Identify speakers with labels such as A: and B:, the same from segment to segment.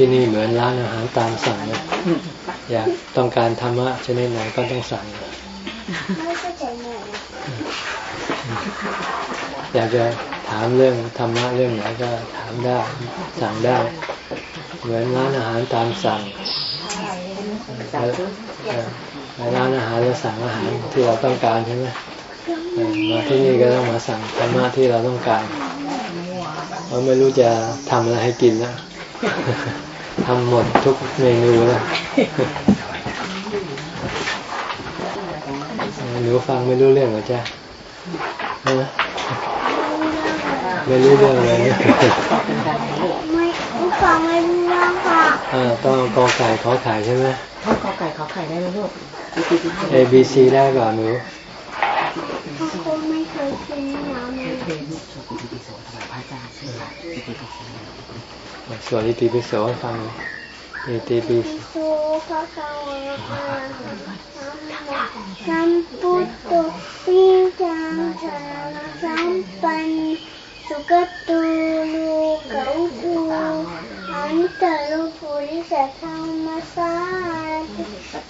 A: ที่นี่เหมือนร้านอาหารตามสั่งนะอยากต้องการธรรมะชนิดไหนก็ต้องสั่งอยากจะถามเรื่องธรรมะเรื่องไหนก็ถามได้สั่งได้ เหมือนร้านอาหารตามสั่งในร้านอาหารเราสั่งอาหารที่เราต้องการใช่ไหมมาที่นี่ก็ต้องมาสั่งธรรมะที่เราต้องการเพราะไม่รู้จะทำอะไรให้กินนะ ทำหมดทุกเมนูนะหนูฟังไม่รู้เรื่องหรอจ๊ะไม่รู้เรื่องเลย
B: ไม่ฟังไม่รู้เรื่องค่ะ
A: อ่าต้องกอไก่ขอไข่ใช่ไหม
C: ต้องกอไก่ขอไข่ได้ไหมลูก
A: A B C ได้ก่อนหนู
B: ไม่เคยกินน้ำเลย
A: สวดอิติปิโสฟังอิติปิโสภะคะวะ
B: สัมพุทโธปิจังสารสัมปันสุกตูลูกาตูอัน ตะลุปุริสัทธรรมสา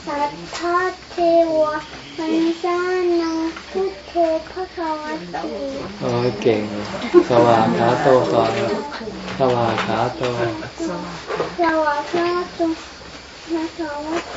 B: สัทธาเทวะมันสานังพุทโธภะคะวะโต
A: โอ้เก่งสวาขาโตสอนสวาขาโต
B: สวาขาโตภะคะวะโ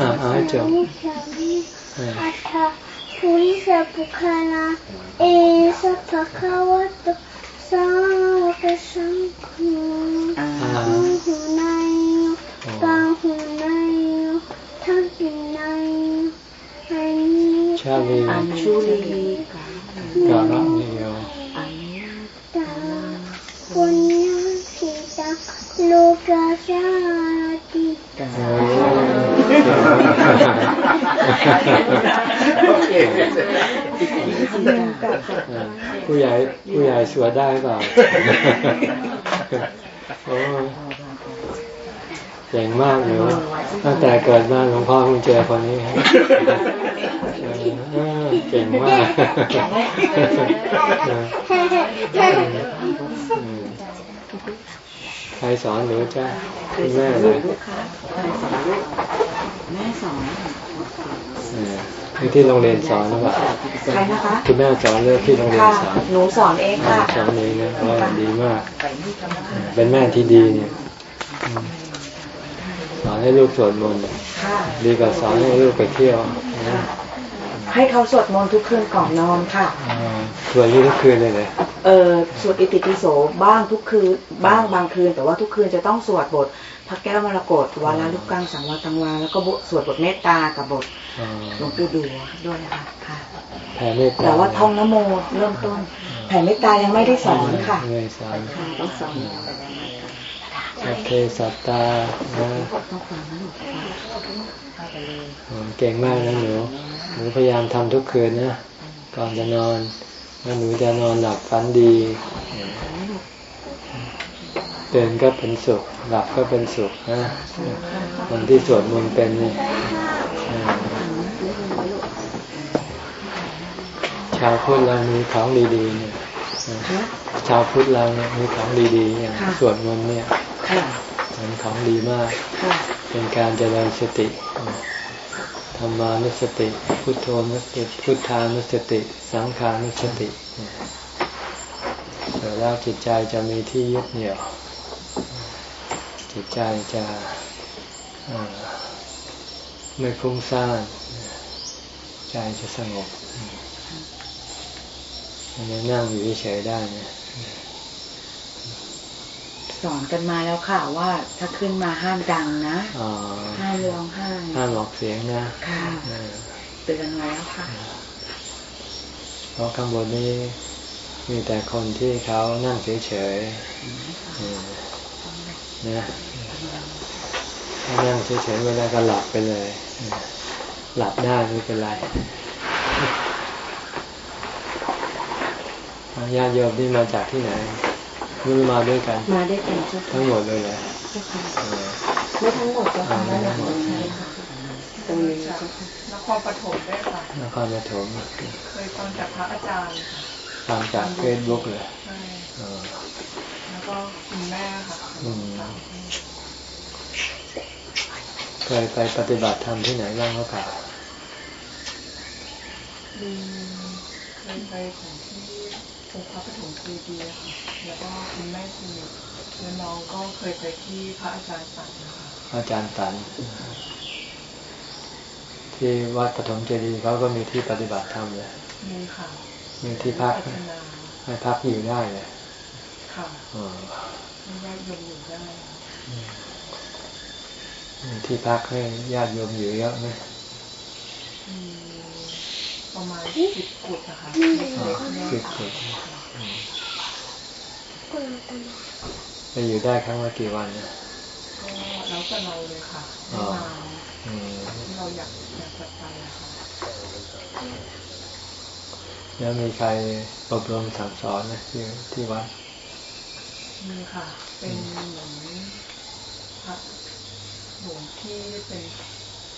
B: อ่าอ่า
A: ได้เปล่าโอ้เก่งมากเลยตั้งแต่เกิดมาหลวงพ่อเพิ่งเจอคนนี้เก่งมากใครสอนหรือจ้าคุณแม่เลย
C: แม่สอน
A: คือที่โรงเรียนสอนหรือเปล่า
C: ใครนะคะ
A: คุณแม่สอนเรื่องที่โรงเรียนสอน
C: หนูสอนเองค่ะ
A: สอนเองนะว่าดีมาก เป็นแม่ที่ดีเนี่ยสอนให้ลูกสวดมนต์ดีกว่าสอนให้ลูกไปเที่ยว
C: ให้เขาสวดมนต์ทุกคืนก่อนนอนค่ะ
A: สวดทุกคืนเลยเลย
C: เออสวดอิติปิโสบ้างทุกคืนบ้างบางคืน แต่ว่าทุกคืนจะต้องสวดบท พระแก้วมรกตวาลาลูกกังสังวาตังวาแล้วก็สวดบทเมตตากับบทหลวงปู่ดูด้วยนะคะค่ะ
A: แผ่เมตตา
C: แต่ว่าท่องนโมเริ่มต้นแผ่เมตตายังไม่ได้สอนค่ะ
A: ไม่สอน
C: ค่ะต้องสอน
A: สัพเพสัตตาเก่งมากนะหนูหนูพยายามทำทุกคืนนะ ก่อนจะนอนแล้วหนูจะนอนหลับฝันดี เดินก็เป็นสุข หลับก็เป็นสุขนะคนที่สวดมนต์เป็นนี่ชาวพุทธเรามีของดีๆเนี่ยชาวพุทธเราเนี่ยมีของดีๆอย่างสวดมนต์เนี่ยเป็นของดีมาก เป็นการเจริญสติธรรมานุสติ พุทโธนุสติพุทธานุสติ สังขานุสติแล้วจิตใจจะมีที่ยึดเหนี่ยว ใจจะไม่ฟุ้งซ่านใจจะสงบมันนั่งอยู่เฉยได้นะ
C: สอนกันมาแล้วค่ะว่าถ้าขึ้นมาห้ามดังนะห้ามร้องไห้
A: ห้ามออกเสียงนะ
C: ค่ะเตือนไว้แล้วค่ะ
A: เพราะข้างบนนี้มีแต่คนที่เขานั่งเฉยๆนะ นั่งเฉยๆเวลาก็หลับไปเลย หลับได้ไม่เป็นไรญาติโยมที่มาจากที่ไหนรู้มาด้วยกัน
C: มาด้วยกันเจ้า
A: ทั้งหมดเลยเหรอ
C: ไม่ทั้งหมดเจ้าค่ะไม่ทั้งหมดใช่ค่ะตรงนี้
D: นครปฐมด้วยค่ะ
A: นครปฐม
D: เคยฟังจากพระอาจารย์
A: ฟังจากเฟซบุ๊กเลย
D: ใช่แล้วก็คุณแม่ค่ะ
A: เคยไปปฏิบัติธรรมที่ไหนบ้างก็ค่ะ
D: เคยไปของที่องค์พระปฐมคีดีค่ะ แล้วก็คุณแม่สนิทแล้วน้องก็เคยไปที่พระอาจารย์ตันนะคะ
A: อาจารย์ตันที่วัดปฐมเจดีย์เขาก็มีที่ปฏิบัติธรรมเลย
D: มีค่ะ
A: มีที่พักให้พักอยู่ได้เลย
D: ค่ะอ๋อญาติโยมอยู่ได้
A: มี ที่พักให้ญาติโยมอยู่เยอะไหม
D: ประมาณสิบกุดนะคะสิบกุด
A: ไปอยู่ได้ครั้งละกี่วัน
D: นะก็แล้วแต่เราเลยค่ะไม่นานที่เราอยากอยากจะไปอะค่ะ
A: แล้วมีใครอบรมสั่งสอนไหมที่ที่วัด
D: มีค่ะ เป็นเหมือนพระ หลวงที่เป็น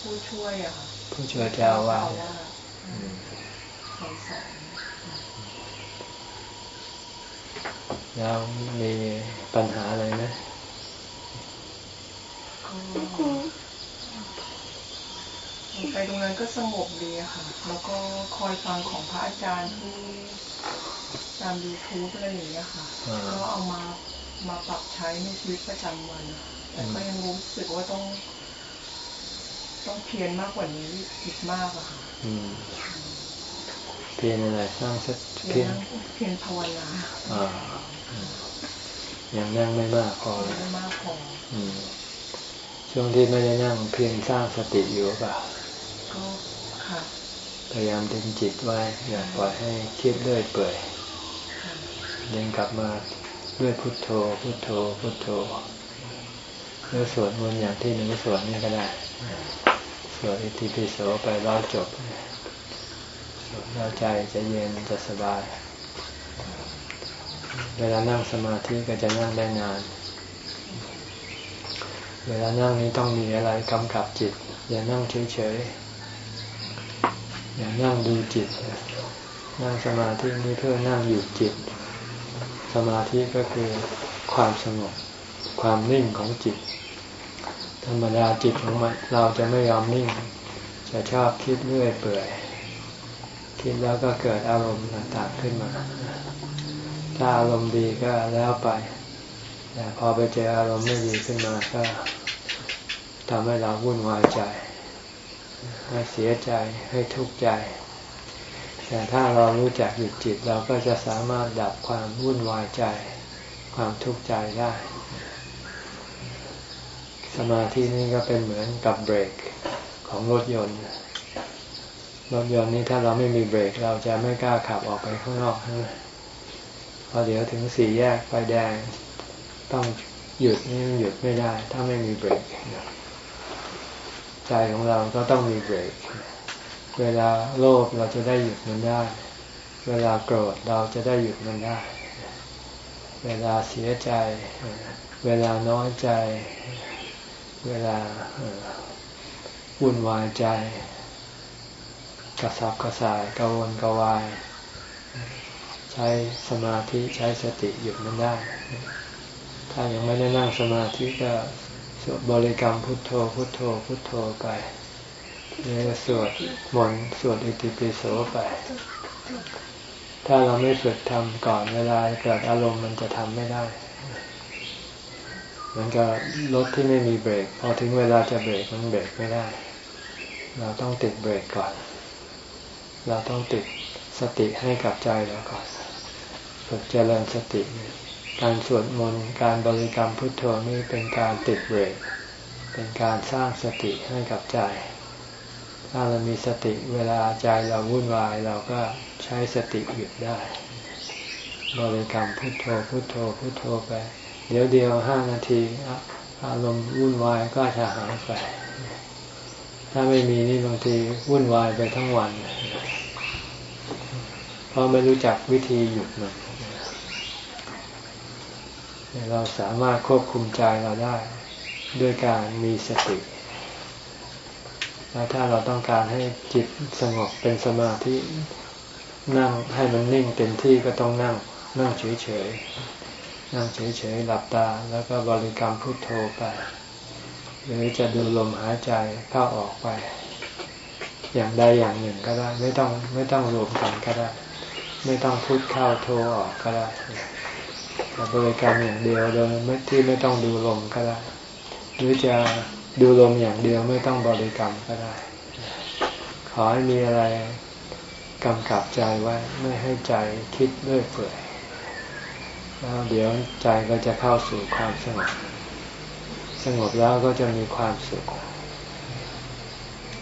D: ผู้ช่วยอะค่ะ
A: ผู้ช่วยเจ้าว่า
D: สอนสอน
A: แล้วมีปัญหาอะไรไหม
D: ไปตรงนั้นก็สงบดีค่ะ แล้วก็คอยฟังของพระอาจารย์ที่ตามยูทูบอะไรอย่างเงี้ยค่ะ ก็เอามามาปรับใช้ในชีวิตประจำวัน แต่ก็ยังรู้สึกว่าต้อง ต้องเพียรมากกว่านี้อีกมากอะค่ะ
A: เพียรอะไรสร้างสัก
D: เพียรเพียรภาวนา
A: ยังนั่งไม่มากพอ
D: ไม่มากพอ
A: ช่วงที่ไม่ได้นั่งเพียงสร้างสติอยู่เปล่า
D: ก็ค่ะ
A: พยายามดึงจิตไว้อย่าปล่อยให้คิดเลื่อยเปื่อยเดินกลับมาด้วยพุทโธพุทโธพุทโธ หรือสวดมนต์อย่างที่หนึ่งสวดนี่ก็ได้สวดอิติปิโสไปแล้วจบสวดแล้วใจจะเย็นจะสบาย เวลานั่งสมาธิก็จะนั่งได้นาน เวลานั่งนี้ต้องมีอะไรกำกับจิต อย่านั่งเฉยๆอย่านั่งดูจิตนั่งสมาธินี้เพื่อนั่งอยู่จิต สมาธิก็คือความสงบความนิ่งของจิต ธรรมดาจิตของมันเราจะไม่ยอมนิ่ง จะชอบคิดเรื่อยเปื่อย คิดแล้วก็เกิดอารมณ์ต่างๆขึ้นมา ถ้าอารมณ์ดีก็แล้วไป แต่พอไปเจออารมณ์ไม่ดีขึ้นมาก็ทำให้เราวุ่นวายใจ ให้เสียใจ ให้ทุกข์ใจ แต่ถ้าเรารู้จักหยุดจิตเราก็จะสามารถดับความวุ่นวายใจ ความทุกข์ใจได้ สมาธินี่ก็เป็นเหมือนกับเบรกของรถยนต์ รถยนต์นี้ถ้าเราไม่มีเบรกเราจะไม่กล้าขับออกไปข้างนอกใช่ไหมพอเดี๋ยวถึงสี่แยกไฟแดง ต้องหยุดนี่หยุดไม่ได้ ถ้าไม่มีเบรกใจของเราก็ต้องมีเบรก เวลาโลภเราจะได้หยุดมันได้ เวลาโกรธเราจะได้หยุดมันได้ เวลาเสียใจ เวลาน้อยใจ เวลาวุ่นวายใจ กระสับกระส่ายกระวนกระวาย ใช้สมาธิใช้สติหยุดมันได้ ถ้ายังไม่ได้นั่งสมาธิก็สวดบริกรรมพุทโธพุทโธพุทโธไปหรือสวดมนต์สวดอิติปิโสไป ถ้าเราไม่ฝึกทำก่อนเวลาเกิดอารมณ์มันจะทำไม่ได้ มันก็รถที่ไม่มีเบรก พอถึงเวลาจะเบรกมันเบรกไม่ได้ เราต้องติดเบรกก่อน เราต้องติดสติให้กับใจเราก่อนฝึกเจริญสติ การสวดมนต์การบริกรรมพุทโธนี่เป็นการติดเบรก เป็นการสร้างสติให้กับใจ ถ้าเรามีสติเวลาใจเราวุ่นวาย เราก็ใช้สติหยุดได้ บริกรรมพุทโธพุทโธพุทโธไป เดี๋ยวเดียวห้านาทีอารมณ์วุ่นวายก็จะหายไป ถ้าไม่มีนี่บางทีวุ่นวายไปทั้งวันเพราะไม่รู้จักวิธีหยุดมันเราสามารถควบคุมใจเราได้ ด้วยการมีสติแล้วถ้าเราต้องการให้จิตสงบเป็นสมาธินั่งให้มันนิ่งเต็มที่ก็ต้องนั่งนั่งเฉยๆ นั่งเฉยๆหลับตา แล้วก็บริกรรมพุทโธไป หรือจะดูลมหายใจเข้าออกไป อย่างใดอย่างหนึ่งก็ได้ ไม่ต้องไม่ต้องรวมกันก็ได้ ไม่ต้องพุทเข้าโทออกก็ได้แต่บริกรรมอย่างเดียวโดยไม่ที่ไม่ต้องดูลมก็ได้ หรือจะดูลมอย่างเดียวไม่ต้องบริกรรมก็ได้ ขอให้มีอะไรกำกับใจไว้ไม่ให้ใจคิดเรื่อยเปื่อย แล้วเดี๋ยวใจก็จะเข้าสู่ความสงบ สงบแล้วก็จะมีความสุข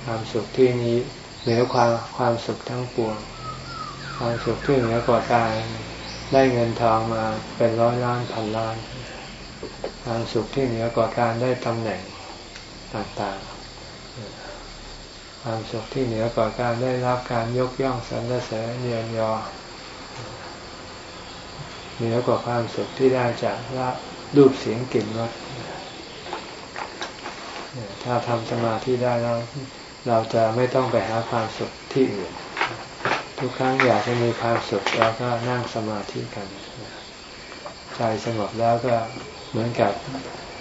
A: ความสุขที่นี้เหนือความความสุขทั้งปวง ความสุขที่เหนือกว่าการได้เงินทองมาเป็นร้อยล้านพันล้าน ความสุขที่เหนือกว่าการได้ตำแหน่งต่างๆ ความสุขที่เหนือกว่าการได้รับการยกย่องสรรเสริญเยียนยอ เหนือกว่าความสุขที่ได้จากรับรูปเสียงกลิ่นรสถ้าทำสมาธิได้แล้วเราจะไม่ต้องไปหาความสุขที่อื่น ทุกครั้งอยากจะมีความสุขเราก็นั่งสมาธิกัน ใจสงบแล้วก็เหมือนกับ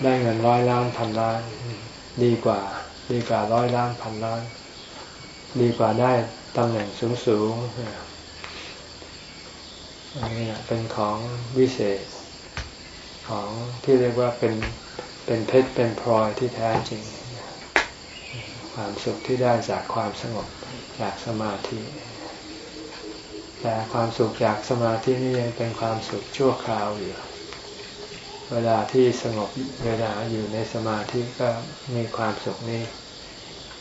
A: ได้เงินร้อยล้านพันล้าน ดีกว่า ดีกว่าร้อยล้านพันล้าน ดีกว่าได้ตำแหน่งสูงสูง นนี้เป็นของวิเศษของที่เรียกว่าเป็นเป็นเพชรเป็นพลอยที่แท้จริง ความสุขที่ได้จากความสงบจากสมาธิ แต่ความสุขจากสมาธินี่ยังเป็นความสุขชั่วคราวอยู่ เวลาที่สงบเวลาอยู่ในสมาธิก็มีความสุขนี้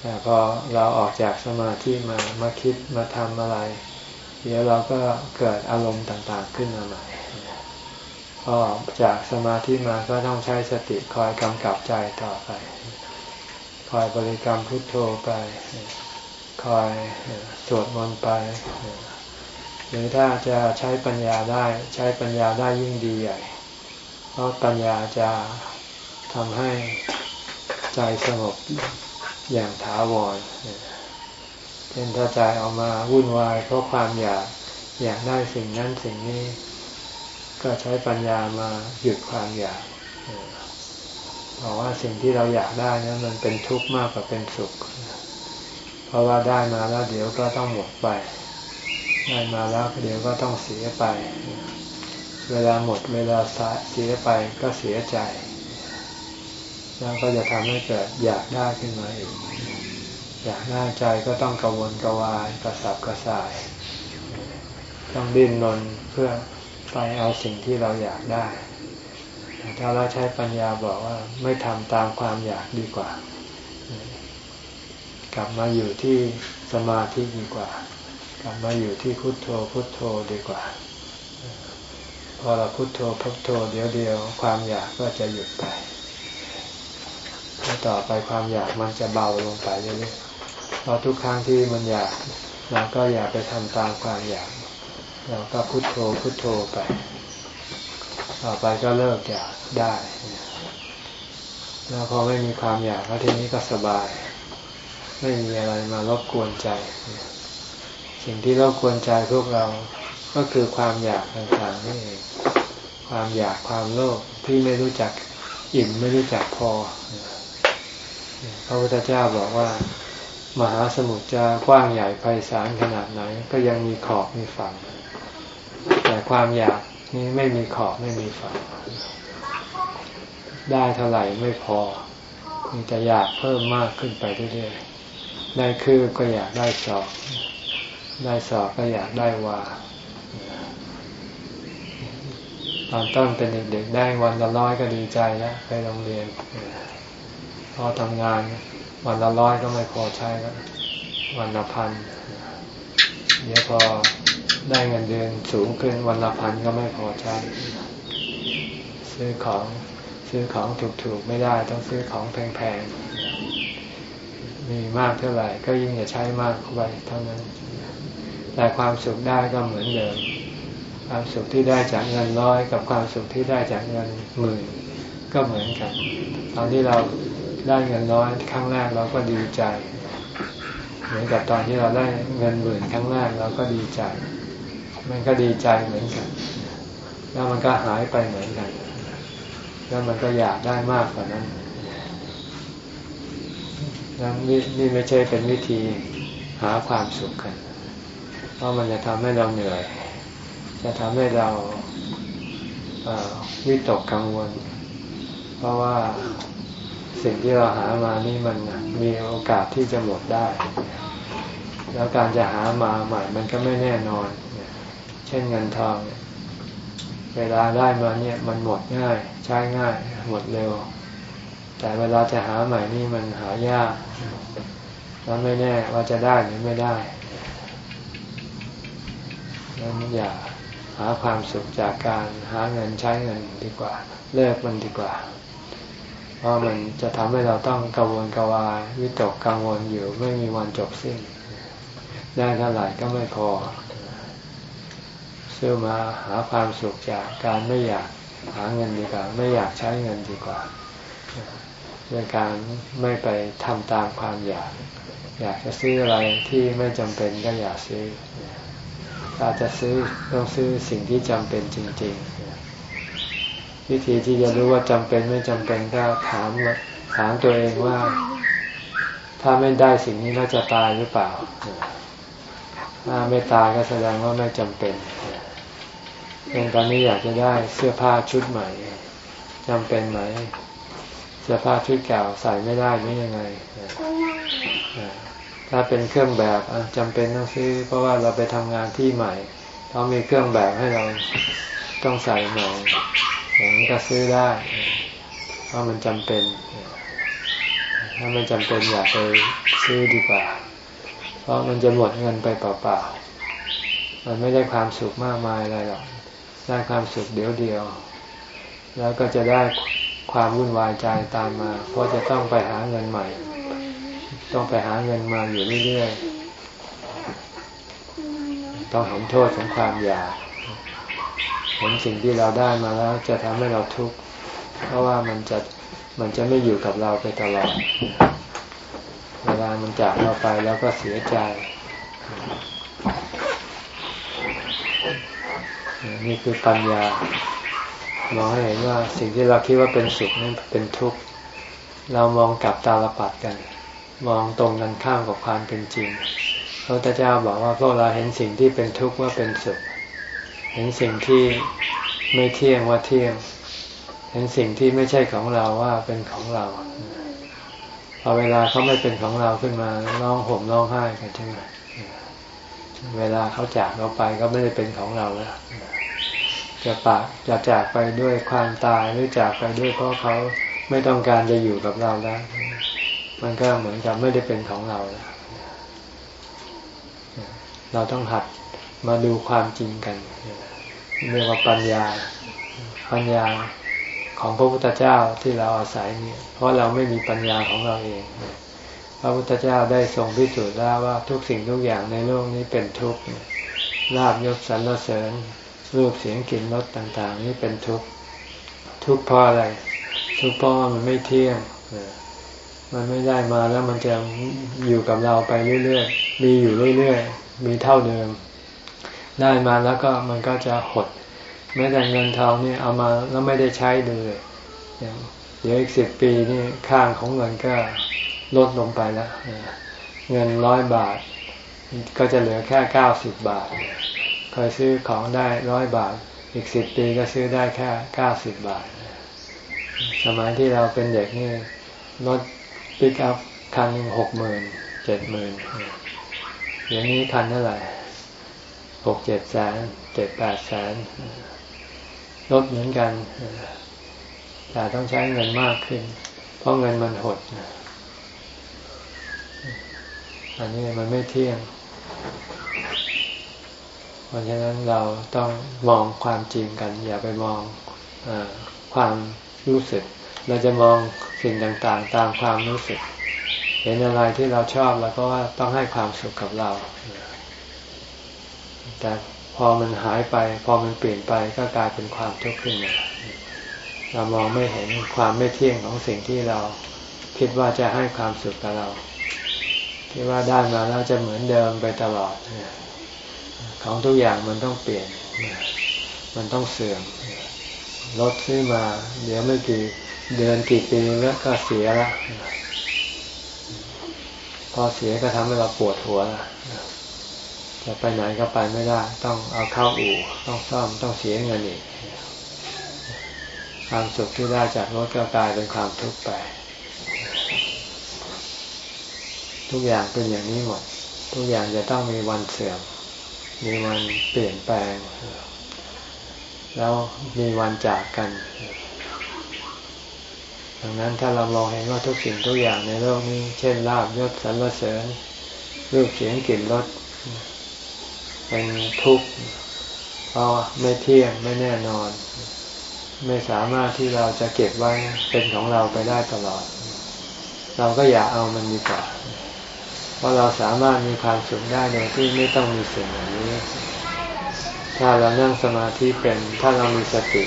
A: แต่พอเราออกจากสมาธิมามาคิดมาทำอะไร ดี๋ยวเราก็เกิดอารมณ์ต่างๆขึ้นมาใหม่พอจากสมาธิมาก็ต้องใช้สติคอยกำกับใจต่อไป คอยบริกรรมพุทโธไป คอยสวดมนต์ไป หรือถ้าจะใช้ปัญญาได้ใช้ปัญญาได้ยิ่งดีใหญ่ เพราะปัญญาจะทำให้ใจสงบอย่างถาวร เช่นถ้าใจออกมาวุ่นวายเพราะความอยากอยากได้สิ่งนั้นสิ่งนี้ ก็ใช้ปัญญามาหยุดความอยากบอกว่าสิ่งที่เราอยากได้นั้นมันเป็นทุกข์มากกว่าเป็นสุข เพราะว่าได้มาแล้วเดี๋ยวก็ต้องหมดไป ได้มาแล้วเดี๋ยวก็ต้องเสียไป เวลาหมดเวลาเสียไปก็เสียใจ แล้วก็จะทำให้เกิดอยากได้ขึ้นมาอีก อยากได้ใจก็ต้องกังวลกวายกระสับกระส่าย ต้องดิ้นรนเพื่อไปเอาสิ่งที่เราอยากได้ถ้าเราใช้ปัญญาบอกว่าไม่ทำตามความอยากดีกว่า กลับมาอยู่ที่สมาธิดีกว่า กลับมาอยู่ที่พุทโธพุทโธดีกว่า พอเราพุทโธพุทโธเดี๋ยวเดียวความอยากก็จะหยุดไปแล้วต่อไปความอยากมันจะเบาลงไปเรื่อยๆ พอทุกครั้งที่มันอยากเราก็อย่าไปทำตามความอยาก เราก็พุทโธพุทโธไปต่อไปก็เลิกอยากได้แล้วพอไม่มีความอยากแล้วทีนี้ก็สบาย ไม่มีอะไรมารบกวนใจ สิ่งที่ราควรใจพวกเราก็คือความอยากต่างๆนี่เองความอยากความโลภที่ไม่รู้จักอิ่มไม่รู้จักพอพระพุทธเจ้าบอกว่า มหาสมุทรจะกว้างใหญ่ไพศาลขนาดไหน ก็ยังมีขอบมีฝั่ง แต่ความอยากนี้ไม่มีขอบไม่มีฝั่ง ได้เท่าไหร่ไม่พอมีแต่อยากเพิ่มมากขึ้นไปเรื่อยๆได้คือก็อยากได้สอบ ได้สอบก็อยากได้วาตอนต้นเป็นเด็กๆได้วันละร้อยก็ดีใจแล้วไปโรงเรียนพอทำงาน วันละร้อยก็ไม่พอใช้แล้ววันละพันเดี๋ยวพอได้เงินเดือนสูงขึ้นวันละพันก็ไม่พอใช้ซื้อของซื้อของถูกๆไม่ได้ต้องซื้อของแพงๆ มีมากเท่าไหร่ ก็ยิ่งจะใช้มากเข้าไปเท่านั้น แต่ความสุขได้ก็เหมือนเดิม ความสุขที่ได้จากเงินร้อยกับความสุขที่ได้จากเงินหมื่นก็เหมือนกัน ตอนที่เรา ได้เงินร้อยครั้งแรกเราก็ดีใจ เหมือนกับตอนที่เราได้เงินหมื่นครั้งแรกเราก็ดีใจ มันก็ดีใจเหมือนกัน แล้วมันก็หายไปเหมือนกัน แล้วมันก็อยากได้มากกว่านั้นนั่นนี่ไม่ใช่เป็นวิธีหาความสุขกัน เพราะมันจะทำให้เราเหนื่อย จะทำให้เราวิตกกังวล เพราะว่า สิ่งที่เราหามานี่มันมีโอกาสที่จะหมดได้ แล้วการจะหามาใหม่มันก็ไม่แน่นอน เช่นเงินทอง เวลาได้มาเนี่ยมันหมดง่าย ใช้ง่าย หมดเร็ว แต่เวลาจะหาใหม่นี่มันหายากแล้วไม่แน่ว่าจะได้หรือไม่ได้นั้นอย่าหาความสุขจากการหาเงินใช้เงินดีกว่า เลิกมันดีกว่า เพราะมันจะทำให้เราต้องกังวลกวายวิตกกังวลอยู่ไม่มีวันจบสิ้น ได้เท่าไหร่ก็ไม่พอซื้อมาหาความสุขจากการไม่อยากหาเงินดีกว่า ไม่อยากใช้เงินดีกว่าด้วยการไม่ไปทำตามความอยาก อยากจะซื้ออะไรที่ไม่จำเป็นก็อยากซื้อถ้าจะซื้อต้องซื้อสิ่งที่จำเป็นจริง ๆ วิธีที่จะรู้ว่าจำเป็นไม่จำเป็นก็ถามถามตัวเองว่า ถ้าไม่ได้สิ่งนี้เราจะตายหรือเปล่า ถ้าไม่ตายก็แสดงว่าไม่จำเป็นเป็นตอนนี้อยากจะได้เสื้อผ้าชุดใหม่จำเป็นไหม เสื้อผ้าชุดเก่าใส่ไม่ได้ไม่ยังไงถ้าเป็นเครื่องแบบจำเป็นต้องซื้อ เพราะว่าเราไปทำงานที่ใหม่เขามีเครื่องแบบให้เราต้องใส่หม่อยางนี้ก็ซื้อได้เพราะมันจำเป็น ถ้ามันจำเป็นอยากไปซื้อดีกว่า เพราะมันจะหมดเงินไปเปล่าๆ มันไม่ได้ความสุขมากมายอะไรหรอก ได้ความสุขเดียวเดียว แล้วก็จะได้ความวุ่นวายใจตามมา เพราะจะต้องไปหาเงินใหม่ ต้องไปหาเงินมาอยู่เรื่อยๆ ต้องเห็นโทษของความอยาก เห็นสิ่งที่เราได้มาแล้วจะทำให้เราทุกข์เพราะว่ามันจะมันจะไม่อยู่กับเราไปตลอดเวลามันจากเราไปแล้วก็เสียใจ นี่คือปัญญามองให้เห็นว่าสิ่งที่เราคิดว่าเป็นสุขนั้นเป็นทุกข์เรามองกลับตาลปัดกัน มองตรงกันข้ามกับความเป็นจริงพระพุทธเจ้าบอกว่าพวกเราเห็นสิ่งที่เป็นทุกข์ว่าเป็นสุข ห็นสิ่งที่ไม่เที่ยงว่าเที่ยง เห็นสิ่งที่ไม่ใช่ของเราว่าเป็นของเราพอเวลาเขาไม่เป็นของเราขึ้นมาร้องห่มร้องไห้กันใช่ไหมเวลาเขาจากเราไปก็ไม่ได้เป็นของเราแล้วจะปากจะจากไปด้วยความตายหรือจากไปด้วยเพราะเขาไม่ต้องการจะอยู่กับเราแล้ว มันก็เหมือนกับไม่ได้เป็นของเราแล้วเราต้องหัดมาดูความจริงกัน เรียกว่าปัญญา ปัญญาของพระพุทธเจ้าที่เราอาศัยเนี่ยเพราะเราไม่มีปัญญาของเราเอง พระพุทธเจ้าได้ทรงพิสูจน์แล้วว่าทุกสิ่งทุกอย่างในโลกนี้เป็นทุกข์ลาบยศสรรเสริญรูปเสียงกลิ่นรสต่าง ๆ นี่เป็นทุกข์ทุกข์เพราะอะไร ทุกข์เพราะมันไม่เที่ยงมันไม่ได้มาแล้วมันจะอยู่กับเราไปเรื่อยๆมีอยู่เรื่อยๆมีเท่าเดิม ได้มาแล้วก็มันก็จะหด แม้แต่เงินทองนี่เอามาแล้วไม่ได้ใช้เลยเดี๋ยวอีกสิบปีนี่ข้างของเงินก็ลดลงไปแล้วเงินร้อยบาท ก็จะเหลือแค่เก้าสิบบาทเคยซื้อของได้ร้อยบาท อีกสิบปีก็ซื้อได้แค่เก้าสิบบาท สมัยที่เราเป็นเด็กนี่รถปิกอัพคันหนึ่งหกหมื่นเจ็ดหมื่นอย่างนี้คันเท่าไหร่ หกเจ็ดแสนเจ็ดแปดแสนรถเหมือนกัน แต่ต้องใช้เงินมากขึ้น เพราะเงินมันหด อันนี้มันไม่เที่ยง เพราะฉะนั้นเราต้องมองความจริงกัน อย่าไปมองอความรู้สึก เราจะมองสิ่งต่างๆ ตามความรู้สึก เห็นอะไรที่เราชอบแล้วก็ว่าต้องให้ความสุขกับเรา แต่พอมันหายไป พอมันเปลี่ยนไปก็กลายเป็นความทุกข์ขึ้นมาเรามองไม่เห็นความไม่เที่ยงของสิ่งที่เราคิดว่าจะให้ความสุขกับเรา คิดว่าได้มาแล้วจะเหมือนเดิมไปตลอด ของทุกอย่างมันต้องเปลี่ยน มันต้องเสื่อมรถซื้อมา เดี๋ยวไม่กี่เดือนกี่ปีแล้วก็เสียละพอเสียก็ทำให้เราปวดหัวละ จะไปไหนก็ไปไม่ได้ ต้องเอาเข้าอู่ต้องซ่อมต้องเสียเงินอีกความสุขที่ได้จากรถก็กลายเป็นความทุกข์ไป ทุกอย่างเป็นอย่างนี้หมด ทุกอย่างจะต้องมีวันเสื่อม มีวันเปลี่ยนแปลง แล้วมีวันจากกันดังนั้นถ้าเรามองเห็นว่าทุกสิ่งทุกอย่างในโลกนี้ เช่นลาบยศสรรเสริญรูปเสียงกลิ่นรส เป็นทุกข์เพราะไม่เที่ยงไม่แน่นอน ไม่สามารถที่เราจะเก็บไว้เป็นของเราไปได้ตลอด เราก็อย่าเอามันดีกว่าเพราะเราสามารถมีความสุขได้โดยที่ไม่ต้องมีสิ่งเหล่านี้ ถ้าเรานั่งสมาธิเป็นถ้าเรามีสติ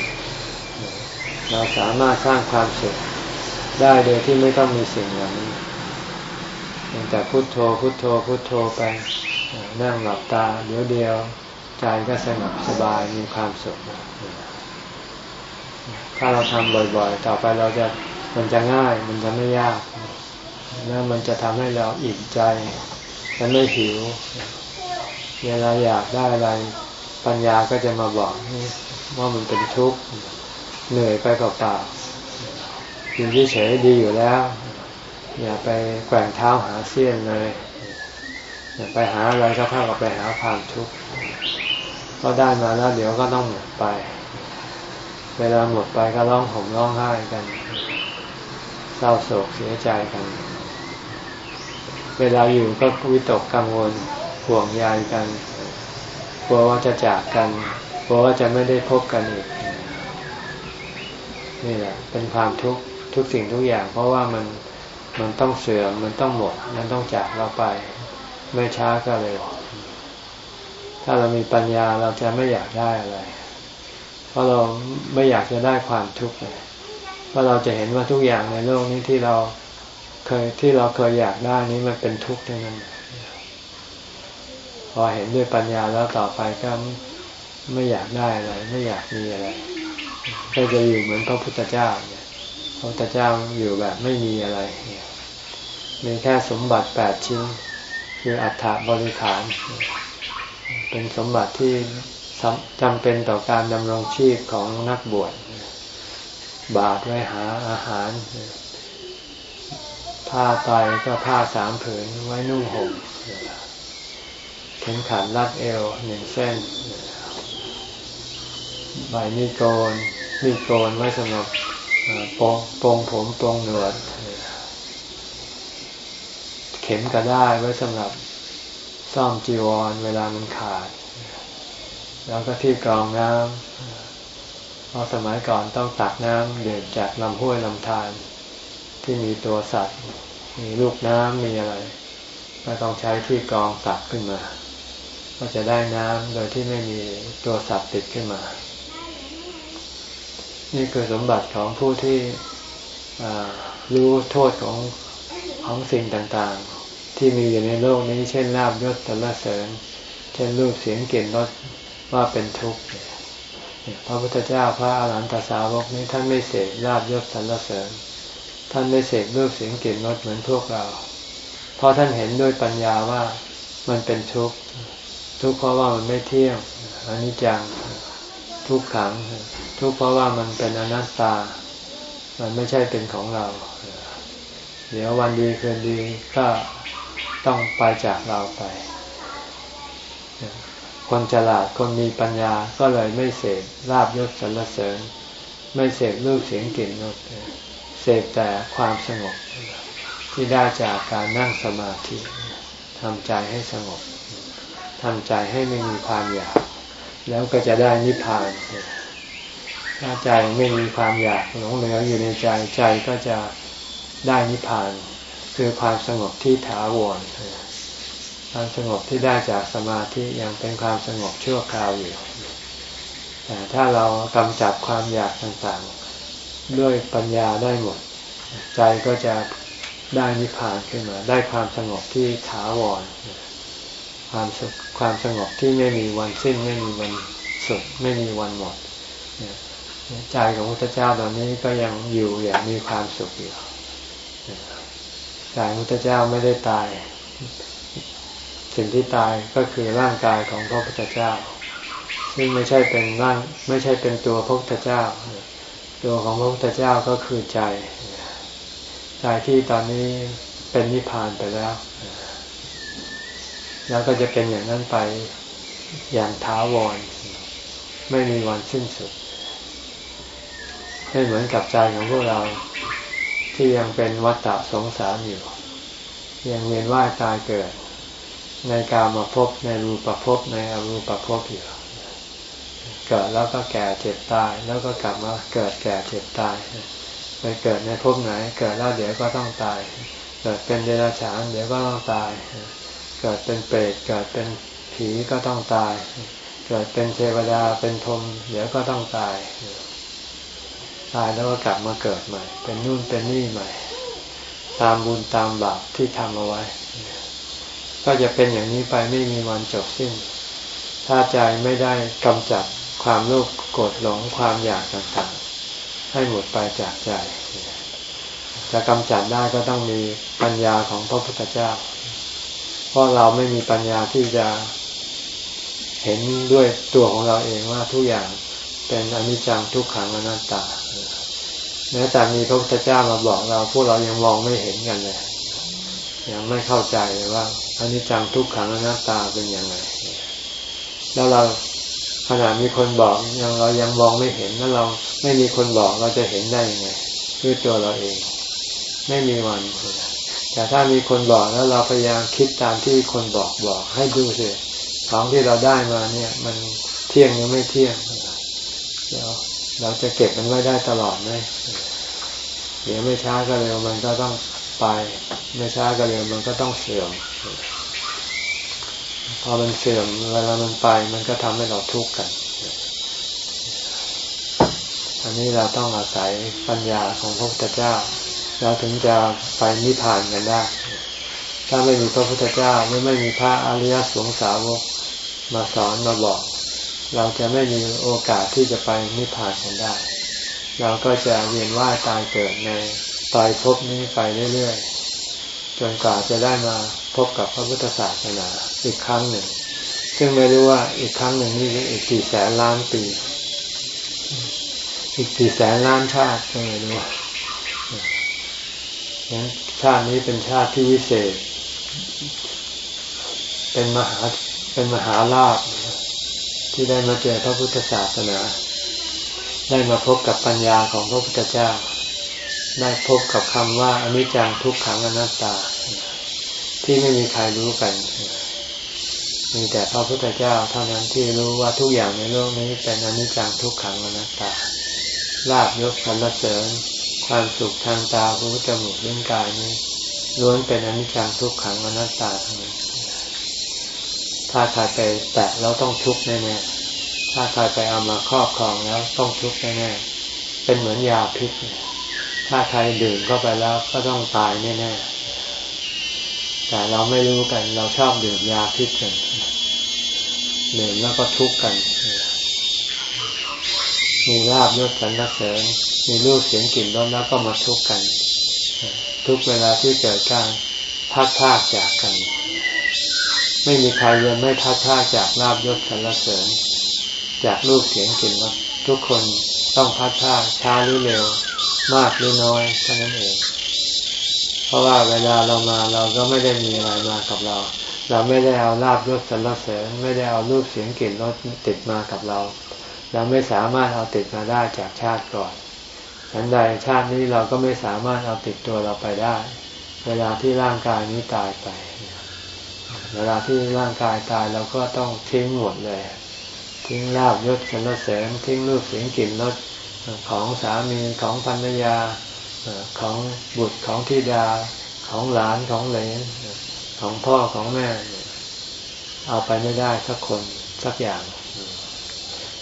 A: เราสามารถสร้างความสุขได้โดยที่ไม่ต้องมีสิ่งเหล่านี้แต่พุโทโธพุโทโธพุโทโธไป นั่งหลับตาเดี๋ยวเดียวใจก็สงบสบายมีความสุขถ้าเราทำบ่อยๆ ต่อไปเราจะมันจะง่ายมันจะไม่ยากแล้วมันจะทำให้เราอิ่มใจมันไม่หิวเวลาอยากได้อะไร ปัญญาก็จะมาบอกว่ามันเป็นทุกข์เหนื่อยไปเปล่าๆอยู่เฉยดีอยู่แล้ว อย่าไปแกว่งเท้าหาเสี้ยนเลย ไปหาอะไรก็เท่ากับไปหาความทุกข์ก็ได้มาแล้วเดี๋ยวก็ต้องหมดไป เวลาหมดไปก็ร้องห่มร้องไห้กัน เศร้าโศกเสียใจกัน เวลาอยู่ก็วิตกกังวลห่วงใยกันกลัวว่าจะจากกันกลัวว่าจะไม่ได้พบกันอีก นี่แหละ เป็นความทุกข์ทุกสิ่งทุกอย่าง เพราะว่ามันมันต้องเสื่อมมันต้องหมด มันต้องจากเราไป ไม่ช้าก็เร็ว ถ้าเรามีปัญญาเราจะไม่อยากได้อะไร เพราะเราไม่อยากจะได้ความทุกข์เลยเพราะเราจะเห็นว่าทุกอย่างในโลกนี้ที่เราเคยที่เราเคยอยากได้นี้มันเป็นทุกข์ทั้งนั้น พอเห็นด้วยปัญญาแล้วต่อไปก็ไม่อยากได้อะไร ไม่อยากมีอะไรก็จะอยู่เหมือนพระพุทธเจ้าเนี่ยพระพุทธเจ้าอยู่แบบไม่มีอะไรมีแค่สมบัติแปดชิ้น คืออัฐบริขารเป็นสมบัติที่จำเป็นต่อการดำรงชีพของนักบวชบาทไว้หาอาหาร ผ้าไปก็ผ้าสามผืนไว้นุ่งห่มเข็มขัดรัดเอวหนึ่งเส้นใบมีโกนมีโกนไว้สำหรับปองปองผมปองหนวด ข็มก็ได้ไว้สำหรับซ่อมจีวรเวลามันขาด แล้วก็ที่กรองน้ำเพราะสมัยก่อนต้องตักน้ำเดือดจากลำห้วยลำธารที่มีตัวสัตว์ มีลูกน้ำมีอะไรก็ต้องใช้ที่กรองตักขึ้นมา ก็จะได้น้ำโดยที่ไม่มีตัวสัตว์ติดขึ้นมา นี่คือสมบัติของผู้ที่รู้โทษของของสิ่งต่างๆ ที่มีอยู่ในโลกนี้ เช่นลาบยศสรรเสริญ เช่นรูปเสียงกลิ่นรสว่าเป็นทุกข์พระพุทธเจ้าพระอาหารหันตสาวกนี้ท่านไม่เสกลาบยศสรรเสริญ ท่านไม่เสกรูปเสียงกลิ่นรสเหมือนพวกเราเพราะท่านเห็นด้วยปัญญาว่ามันเป็นทุกข์ทุกข์เพราะว่ามันไม่เที่ยงอนิจจังทุกขัง ทุกข์เพราะว่ามันเป็นอนัตตา มันไม่ใช่เป็นของเรา เดี๋ยววันดีคืนดีก็ ต้องไปจากเราไป คนฉลาดคนมีปัญญาก็เลยไม่เสพลาบยศสรรเสริญ ไม่เสพรูปเสียงกลิ่นรสเสพแต่ความสงบ ที่ได้จากการนั่งสมาธิทำใจให้สงบทำใจให้ไม่มีความอยาก แล้วก็จะได้นิพพานถ้าใจไม่มีความอยากหลงเหลืออยู่ในใจใจก็จะได้นิพพาน คือความสงบที่ถาวรความสงบที่ได้จากสมาธิยังเป็นความสงบชั่วคราวอยู่แต่ถ้าเรากำจัดความอยากต่างๆ ด้วยปัญญาได้หมด ใจก็จะได้นิพพานขึ้นมา ได้ความสงบที่ถาวรความสุขความสงบที่ไม่มีวันสิ้นไม่มีวันสุดไม่มีวันหมดใจของพระพุทธเจ้าตอนนี้ก็ยังอยู่อย่างมีความสุขอยู่ ใจพระพุทธเจ้าไม่ได้ตาย สิ่งที่ตายก็คือร่างกายของพระพุทธเจ้า ซึ่งไม่ใช่เป็นร่างไม่ใช่เป็นตัวพระพุทธเจ้า ตัวของพระพุทธเจ้าก็คือใจ ใจที่ตอนนี้เป็นนิพพานไปแล้ว แล้วก็จะเป็นอย่างนั้นไปอย่างท้าวร ไม่มีวันสิ้นสุดไม่เหมือนกับใจของพวกเรา ที่ยังเป็นวัฏฏะสงสารอยู่ ยังเวียนว่ายตายเกิด ในกามาพบในรูปภพในอรูปภพอยู่ เกิดแล้วก็แก่เจ็บตาย แล้วก็กลับมาเกิดแก่เจ็บตายไปเกิดในภพไหน เกิดแล้วเดี๋ยวก็ต้องตาย เกิดเป็นเดรัจฉาน เดี๋ยวก็ต้องตาย เกิดเป็นเปรตเกิดเป็นผีก็ต้องตาย เกิดเป็นเทวดาเป็นพรหมเดี๋ยวก็ต้องตาย ตายแล้วก็กลับมาเกิดใหม่ เป็นนู่นเป็นนี่ใหม่ ตามบุญตามบาปที่ทำเอาไว้ ก็จะเป็นอย่างนี้ไปไม่มีวันจบสิ้น ถ้าใจไม่ได้กำจัดความโลภโกรธหลงความอยากต่างๆ ให้หมดไปจากใจ จะกำจัดได้ก็ต้องมีปัญญาของพระพุทธเจ้า เพราะเราไม่มีปัญญาที่จะเห็นด้วยตัวของเราเองว่าทุกอย่างเป็นอนิจจังทุกขังอนัตตา แม้แต่มีพระพุทธเจ้ามาบอกเรา พวกเรายังมองไม่เห็นกันเลยยังไม่เข้าใจเลยว่าอันิจจังทุกขังอนัตตาเป็นยังไงแล้วเราขนาดมีคนบอกยังเรายังมองไม่เห็นแล้วเราไม่มีคนบอกเราจะเห็นได้ยังไงด้วยตัวเราเอง ไม่มีวันแต่ถ้ามีคนบอกแล้วเราพยายามคิดตามที่คนบอกบอกให้ดูสิของที่เราได้มาเนี่ย มันเที่ยงหรือไม่เที่ยงเดี๋ยว เราจะเก็บมันไว้ได้ตลอดไหมเดี๋ยวไม่ช้าก็เร็วมันก็ต้องไป ไม่ช้าก็เร็วมันก็ต้องเสื่อม พอมันเสื่อมเวลามันไป มันก็ทำให้เราทุกข์กัน อันนี้เราต้องอาศัยปัญญาของพระพุทธเจ้า เราถึงจะไปนิพพานกันได้ ถ้าไม่มีพระพุทธเจ้าไม่ไม่มีพระอริยสงสาวกมาสอนมาบอก เราจะไม่มีโอกาสที่จะไปนิพพานกันได้ เราก็จะเวียนว่ายตายเกิดในตายภพนี้ไปเรื่อยๆ จนกว่าจะได้มาพบกับพระพุทธศาสนาอีกครั้งหนึ่ง ซึ่งไม่รู้ว่าอีกครั้งหนึ่งนี่อีกกี่แสนล้านปี อีกกี่แสนล้านชาติก็ไม่รู้ชาตินี้เป็นชาติที่วิเศษ เป็นมหาเป็นมหาลาภ ที่ได้มาเจอพระพุทธศาสนา ได้มาพบกับปัญญาของพระพุทธเจ้า ได้พบกับคำว่าอนิจจังทุกขังอนัตตา ที่ไม่มีใครรู้กัน มีแต่พระพุทธเจ้าเท่านั้นที่รู้ว่าทุกอย่างในโลกนี้เป็นอนิจจังทุกขังอนัตตาลาบยศสรรเสริญ ความสุขทางตาหูจมูกลิ้นกายนี้ล้วนเป็นอนิจจังทุกขังอนัตตาทั้งนั้น ถ้าใครไปแตะแล้วต้องทุกข์แน่ๆถ้าใครไปเอามาครอบครองแล้วต้องทุกข์แน่ๆเป็นเหมือนยาพิษถ้าใครดื่มเข้าไปแล้วก็ต้องตายแน่ๆแต่เราไม่รู้กัน เราชอบดื่มยาพิษกันดื่มแล้วก็ทุกข์กัน มีลาบยศสรรเสริญ มีรูปเสียงกลิ่นรสแล้วก็มาทุกข์กัน ทุกเวลาที่เกิดการพัดพากจากกัน ไม่มีใครยังไม่พัดพาจากลาบยศสรรเสริญ จากรูปเสียงกลิ่นว่าทุกคนต้องพัดพาช้าหรือเร็ว มากหรือน้อยเท่านั้นเอง เพราะว่าเวลาเรามาเราก็ไม่ได้มีอะไรมากับเรา เราไม่ได้เอาลาบยศสรรเสริญ ไม่ได้เอารูปเสียงกลิ่นรสติดมากับเรา เราไม่สามารถเอาติดมาได้จากชาติก่อนฉันใดชาตินี้เราก็ไม่สามารถเอาติดตัวเราไปได้ เวลาที่ร่างกายนี้ตายไป เวลาที่ร่างกายตายเราก็ต้องทิ้งหมดเลย ทิ้งลาบยศสรรเสริญทิ้งรูปเสียงกลิ่นรสของสามีของภรรยาของบุตรของธิดาของหลานของเหลนของพ่อของแม่ เอาไปไม่ได้สักคนสักอย่าง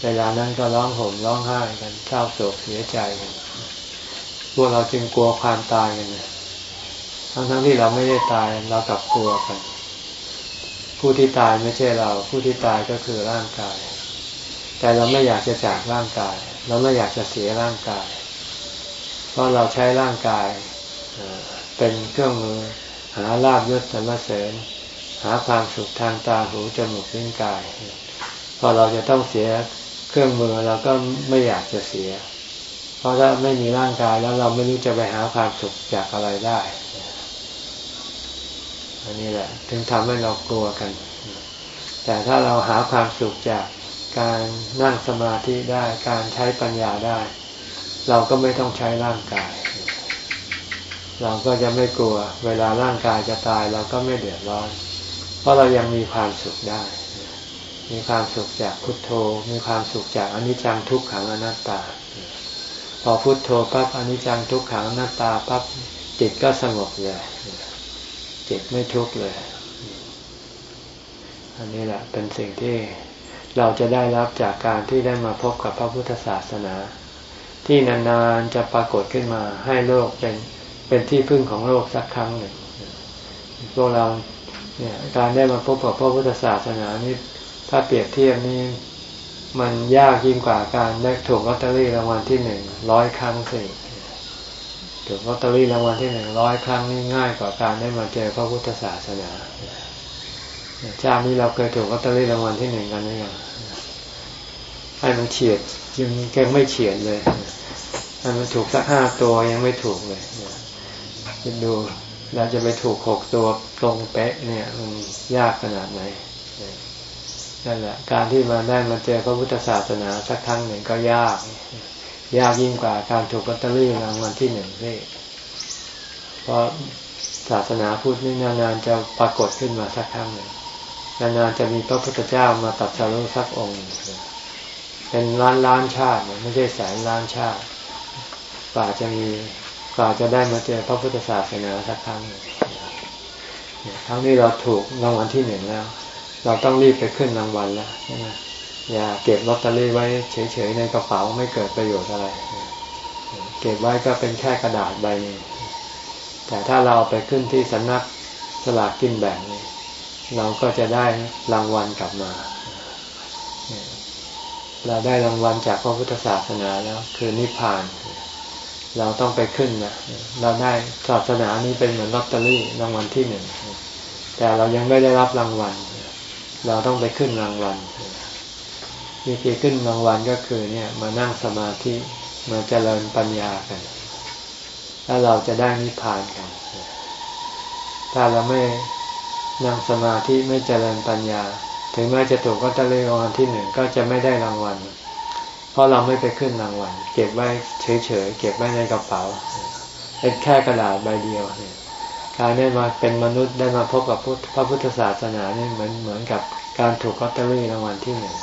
A: เวลานั้นก็ร้องห่มร้องไห้กันเศร้าโศกเสียใจกันพวกเราจึงกลัวความตายกันทั้งทั้งที่เราไม่ได้ตายเรากลับกลัวกัน ผู้ที่ตายไม่ใช่เรา ผู้ที่ตายก็คือร่างกาย แต่เราไม่อยากจะจากร่างกาย เราไม่อยากจะเสียร่างกาย เพราะเราใช้ร่างกายเป็นเครื่องมือหาลาบยศสรรเสริญ หาความสุขทางตาหูจมูกลิ้นกาย พอเราจะต้องเสียเครื่องมือเราก็ไม่อยากจะเสีย เพราะถ้าไม่มีร่างกายแล้วเราไม่รู้จะไปหาความสุขจากอะไรได้ อันนี้แหละ ถึงทำให้เรากลัวกัน แต่ถ้าเราหาความสุขจากการนั่งสมาธิได้การใช้ปัญญาได้ เราก็ไม่ต้องใช้ร่างกาย เราก็จะไม่กลัว เวลาร่างกายจะตายเราก็ไม่เดือดร้อน เพราะเรายังมีความสุขได้ มีความสุขจากพุทโธ มีความสุขจากอนิจจังทุกขังอนัตตา พอพุทโธปั๊บอนิจจังทุกขังอนัตตาปั๊บจิตก็สงบเลย จิตไม่ทุกข์เลย อันนี้แหละเป็นสิ่งที่เราจะได้รับจากการที่ได้มาพบกับพระพุทธศาสนา ที่นานๆจะปรากฏขึ้นมาให้โลกเป็นเป็นที่พึ่งของโลกสักครั้งหนึ่งพวกเราเนี่ยการได้มาพบกับพระพุทธศาสนานี่ถ้าเปรียบเทียบนี่มันยากยิ่งกว่าการได้ถูกลอตเตอรี่รางวัลที่หนึ่งร้อยครั้งสิ ถูกลอตเตอรี่รางวัลที่หนึ่งร้อยครั้งนี่ง่ายกว่าการได้มาเจอพระพุทธศาสนาชาตินี้เราเคยถูกลอตเตอรี่รางวัลที่หนึ่งกันหรือยังให้มันเฉียดยังแกไม่เฉียดเลยให้มันถูกสักห้าตัวยังไม่ถูกเลยคิดดูเราจะไปถูกหกตัวตรงเป๊ะเนี่ยมันยากขนาดไหนนั่นแหละ การที่มาได้มาเจอพระพุทธศาสนาสักครั้งหนึ่งก็ยาก ยากยิ่งกว่าการถูกลอตเตอรี่รางวัลที่หนึ่งนี่เพราะศาสนาพุทธนี่นานๆจะปรากฏขึ้นมาสักครั้งหนึ่งนานๆจะมีพระพุทธเจ้ามาตัดสรุปสักองค์เป็นล้านล้านชาติไม่ใช่แสนล้านชาติกว่าจะมีกว่าจะได้มาเจอพระพุทธศาสนาสักครั้งครั้งนี้เราถูกรางวัลที่หนึ่งแล้ว เราต้องรีบไปขึ้นรางวัลแล้วใช่ไหม อย่าเก็บลอตเตอรี่ไว้เฉยๆในกระเป๋าไม่เกิดประโยชน์อะไร เก็บไว้ก็เป็นแค่กระดาษใบนึงแต่ถ้าเราไปขึ้นที่สำนักสลากกินแบ่งเราก็จะได้รางวัลกลับมา เราได้รางวัลจากพระพุทธศาสนาแล้วคือนิพพาน เราต้องไปขึ้นนะเราได้ศาสนานี้เป็นเหมือนลอตเตอรี่รางวัลที่หนึ่งแต่เรายังไม่ได้รับรางวัล เราต้องไปขึ้นรางวัล วิธีขึ้นรางวัลก็คือเนี่ยมานั่งสมาธิมาเจริญปัญญากัน แล้วเราจะได้นิพพานกัน ถ้าเราไม่นั่งสมาธิไม่เจริญปัญญา ถึงแม้จะถูกลอตเตอรี่รางวัลที่หนึ่งก็จะไม่ได้รางวัล เพราะเราไม่ไปขึ้นรางวัล เก็บไว้เฉยๆเก็บไว้ในกระเป๋าเป็นแค่กระดาษใบเดียวเนี่ยการได้มาเป็นมนุษย์ได้มาพบกับพระพุทธศาสนาเนี่ยเหมือนเหมือนกับการถูกลอตเตอรี่รางวัลที่หนึ่ง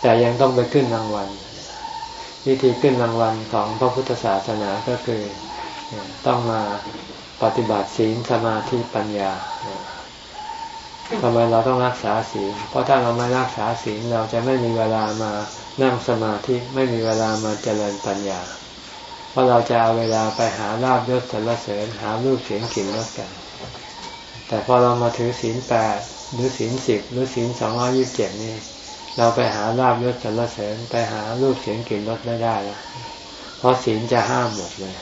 A: แต่ยังต้องไปขึ้นรางวัล วิธีขึ้นรางวัลของพระพุทธศาสนาก็คือต้องมาปฏิบัติศีลสมาธิปัญญาทำไมเราต้องรักษาศีล เพราะถ้าเราไม่รักษาศีลเราจะไม่มีเวลามานั่งสมาธิไม่มีเวลามาเจริญปัญญา เพราะเราจะเอาเวลาไปหาลาบยศสรรเสริญหารูปเสียงกลิ่นรสกัน แต่พอเรามาถือศีลแปดหรือศีลสิบหรือศีลสองร้อยี่สิบเจ็ดนี่ เราไปหาลาบยศสรรเสริญไปหารูปเสียงกลิ่นรสไม่ได้แล้วเพราะศีลจะห้ามหมดเลย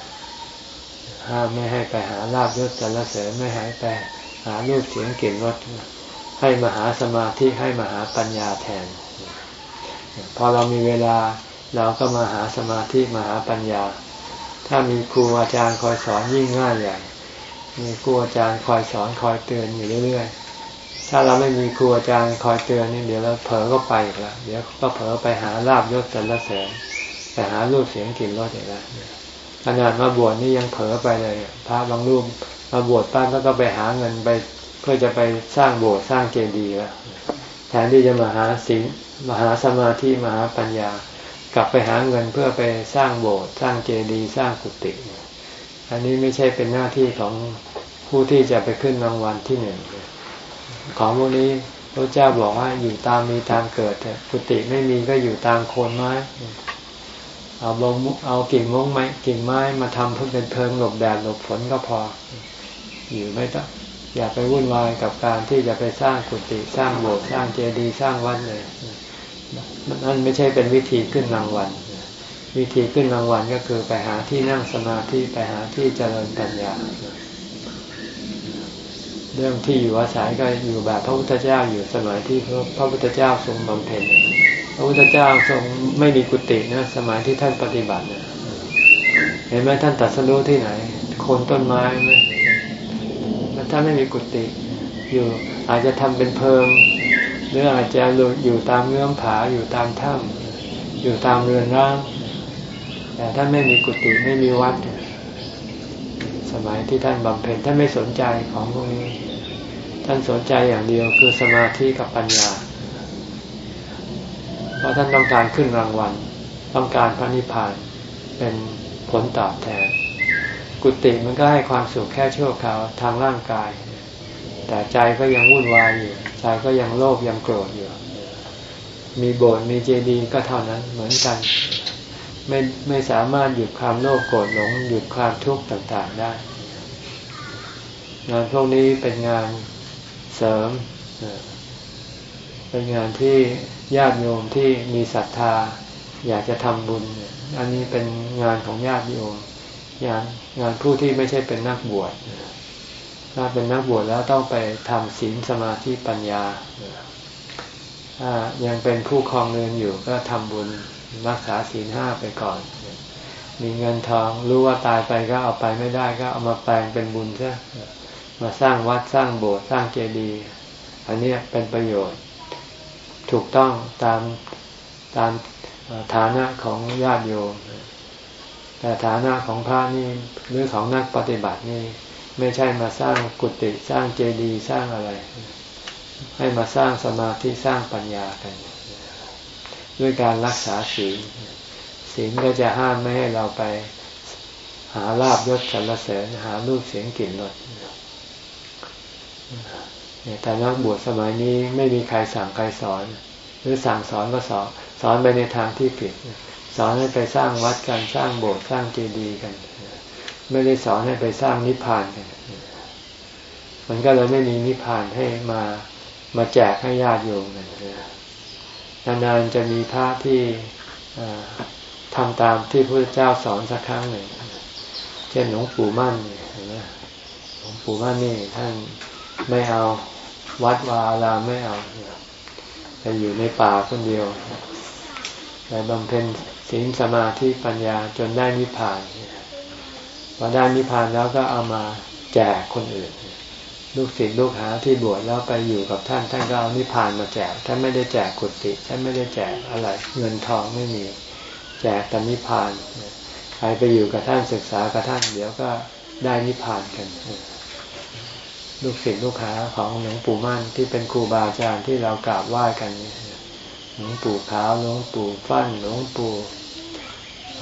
A: ห้ามไม่ให้ไปหาลาบยศสรรเสริญไม่ให้ไปหารูปเสียงกลิ่นรสให้มาหาสมาธิให้มาหาปัญญาแทน พอเรามีเวลาเราก็มาหาสมาธิมาหาปัญญา ถ้ามีครูอาจารย์คอยสอนยิ่งง่ายใหญ่มีครูอาจารย์คอยสอนคอยเตือนอยู่เรื่อยๆ ถ้าเราไม่มีครูอาจารย์คอยเตือนนี่เดี๋ยวเราเผลอก็ไปอีกล้วเดี๋ยวก็เผลอไปหาลาบยศสรรเสริญไปหารูปเสียงกลิ่นรสอีกล้วขนาดมาบวชนี่ยังเผลอไปเลยพระบางรูปมาบวชป้านแล้วก็ไปหาเงินไป เพื่อจะไปสร้างโบสถ์สร้างเจดีย์ล้วแทนที่จะมาหาศีลมาหาสมาธิมาหาปัญญา กลับไปหาเงินเพื่อไปสร้างโบสถ์สร้างเจดีย์สร้างกุฏิอันนี้ไม่ใช่เป็นหน้าที่ของผู้ที่จะไปขึ้นรางวัลที่หนึ่ง ของพวกนี้พระเจ้าบอกว่าอยู่ตามมีตามเกิดแต่กุฏิไม่มีก็อยู่ตามโคนไม้เอาลงเอากิ่งมงไม้กิ่งไม้มาทำเพื่อเป็นเพลิงหลบแดดหลบฝนก็พอ อยู่ไม่ต้องอย่าไปวุ่นวายกับการที่จะไปสร้างกุฏิสร้างโบสถ์สร้างเจดีย์สร้างวัดเลยนั่นไม่ใช่เป็นวิธีขึ้นรางวัลวิธีขึ้นรางวัลก็คือไปหาที่นั่งสมาธิไปหาที่เจริญปัญญา เรื่องที่อยู่อาศัยก็อยู่แบบพระพุทธเจ้าอยู่สมัยที่พระพุทธเจ้าทรงบำเพ็ญพระพุทธเจ้าทรงไม่มีกุฏินะสมัยที่ท่านปฏิบัตินะเห็นไหมท่านตัดสรู้ที่ไหน โคนต้นไม้ไหมท่านไม่มีกุฏิอยู่อาจจะทำเป็นเพิงหรืออาจจะอยู่ตามเงื่อมผาอยู่ตามถ้ำอยู่ตามเรือนร่างแต่ท่านไม่มีกุฏิไม่มีวัดส มัยที่ท่านบำเพ็ญท่านไม่สนใจของพวกนี้ ท่านสนใจอย่างเดียวคือสมาธิกับปัญญา เพราะท่านต้องการขึ้นรางวัล ต้องการพระนิพพานเป็นผลตอบแทน กุฏิมันก็ให้ความสุขแค่ชั่วคราวทางร่างกาย แต่ใจก็ยังวุ่นวายอยู่ ใจก็ยังโลภยังโกรธอยู่ มีโบสถ์มีเจดีย์ก็เท่านั้นเหมือนกันไม่ไม่สามารถหยุดความโลภโกรธหลงหยุดความทุกข์ต่างๆได้ งานพวกนี้เป็นงานเสริม เป็นงานที่ญาติโยมที่มีศรัทธา อยากจะทำบุญ อันนี้เป็นงานของญาติโยมงานงานผู้ที่ไม่ใช่เป็นนักบวชถ้าเป็นนักบวชแล้วต้องไปทำศีลสมาธิปัญญาถ้ายังเป็นผู้คลองเรือนอยู่ก็ทำบุญรักษาศีลห้าไปก่อน มีเงินทองรู้ว่าตายไปก็เอาไปไม่ได้ก็เอามาแปลงเป็นบุญใช่ มาสร้างวัดสร้างโบสถ์สร้างเจดีย์อันนี้เป็นประโยชน์ถูกต้องตามตามฐานะของญาติโยม แต่ฐานะของพระนี่หรือของนักปฏิบัตินี่ไม่ใช่มาสร้างกุฏิสร้างเจดีย์สร้างอะไร ให้มาสร้างสมาธิสร้างปัญญากัน ด้วยการรักษาศีลศีลก็จะห้ามไม่ให้เราไปหาลาบยศสรรเสริญหารูปเสียงกลิ่นรสเนี่ย แต่นักบวชสมัยนี้ไม่มีใครสั่งใครสอน หรือสั่งสอนก็สอนสอนไปในทางที่ผิด สอนให้ไปสร้างวัดกันสร้างโบสถ์สร้างเจดีย์กัน ไม่ได้สอนให้ไปสร้างนิพพานกันมันก็เลยไม่มีนิพพานให้มามาแจกให้ญาติโยมกันนานๆจะมีพระที่ทำตามที่พระเจ้าสอนสักครั้งหนึ่ง เช่นหลวงปู่มั่นเห็นไหมหลวงปู่มั่นนี่ท่าน ไม่เอาวัดวาลาไม่เอาไปอยู่ในป่าคนเดียวไปบำเพ็ญศีลสมาธิปัญญาจนได้นิพพานพอได้นิพพานแล้วก็เอามาแจกคนอื่น ลูกศิษย์ลูกหาที่บวชแล้วไปอยู่กับท่านท่านก็เอานิพพานมาแจกท่านไม่ได้แจกกุฏิท่านไม่ได้แจกอะไร เงินทองไม่มี แจกแต่นิพพานใครไปอยู่กับท่านศึกษากับท่านเดี๋ยวก็ได้นิพพานกัน ลูกศิษย์ลูกหาของหลวงปู่มั่นที่เป็นครูบาอาจารย์ที่เรากราบไหว้กันหลวงปู่ขาวหลวงปู่ฟั่นหลวงปู่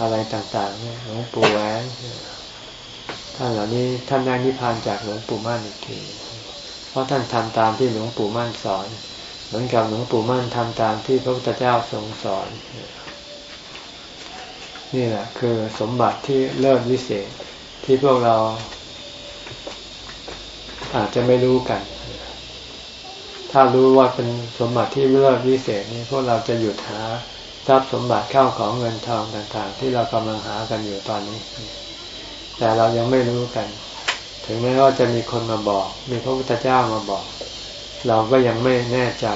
A: อะไรต่างๆหลวงปู่แหวนท่านเหล่านี้ท่านได้นิพพานจากหลวงปู่มั่นอีกทีเพราะท่านทำตามที่หลวงปู่มั่นสอน เหมือนกับหลวงปู่มั่นทำตามที่พระพุทธเจ้าทรงสอน นี่แหละคือสมบัติที่เลิศวิเศษที่พวกเรา อาจจะไม่รู้กัน ถ้ารู้ว่าเป็นสมบัติที่เลิศวิเศษนี้พวกเราจะหยุดหาทรัพย์สมบัติเข้าของเงินทองต่างๆ ที่เรากำลังหากันอยู่ตอนนี้ แต่เรายังไม่รู้กัน ถึงแม้ว่าจะมีคนมาบอก มีพระพุทธเจ้ามาบอก เราก็ยังไม่แน่ใจ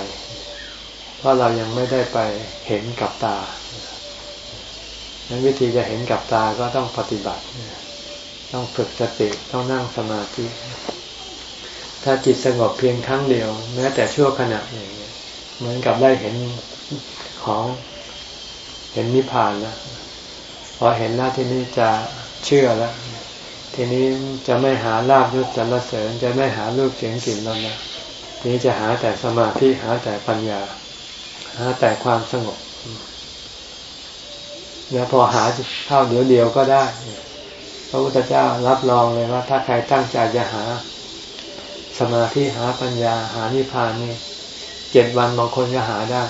A: เพราะเรายังไม่ได้ไปเห็นกับตานั้นวิธีจะเห็นกับตาก็ต้องปฏิบัติ ต้องฝึกสติ ต้องนั่งสมาธิ ถ้าจิตสงบเพียงครั้งเดียว แม้แต่ชั่วขณะอย่างเงี้ยเหมือนกับได้เห็นของเห็นนิพพานแล้วพอเห็นแล้วทีนี้จะเชื่อแล้วทีนี้จะไม่หาลาบยศสรรเสริญ จะไม่หารูปเสียงกลิ่นแล้วนะทีนี้จะหาแต่สมาธิหาแต่ปัญญา หาแต่ความสงบเนี่ยพอหาเข้าเดียวเดียวก็ได้พระพุทธเจ้ารับรองเลยว่า ถ้าใครตั้งใจจะหา สมาธิหาปัญญาหานิพพานนี่เจ็ดวันบางคนก็หาได้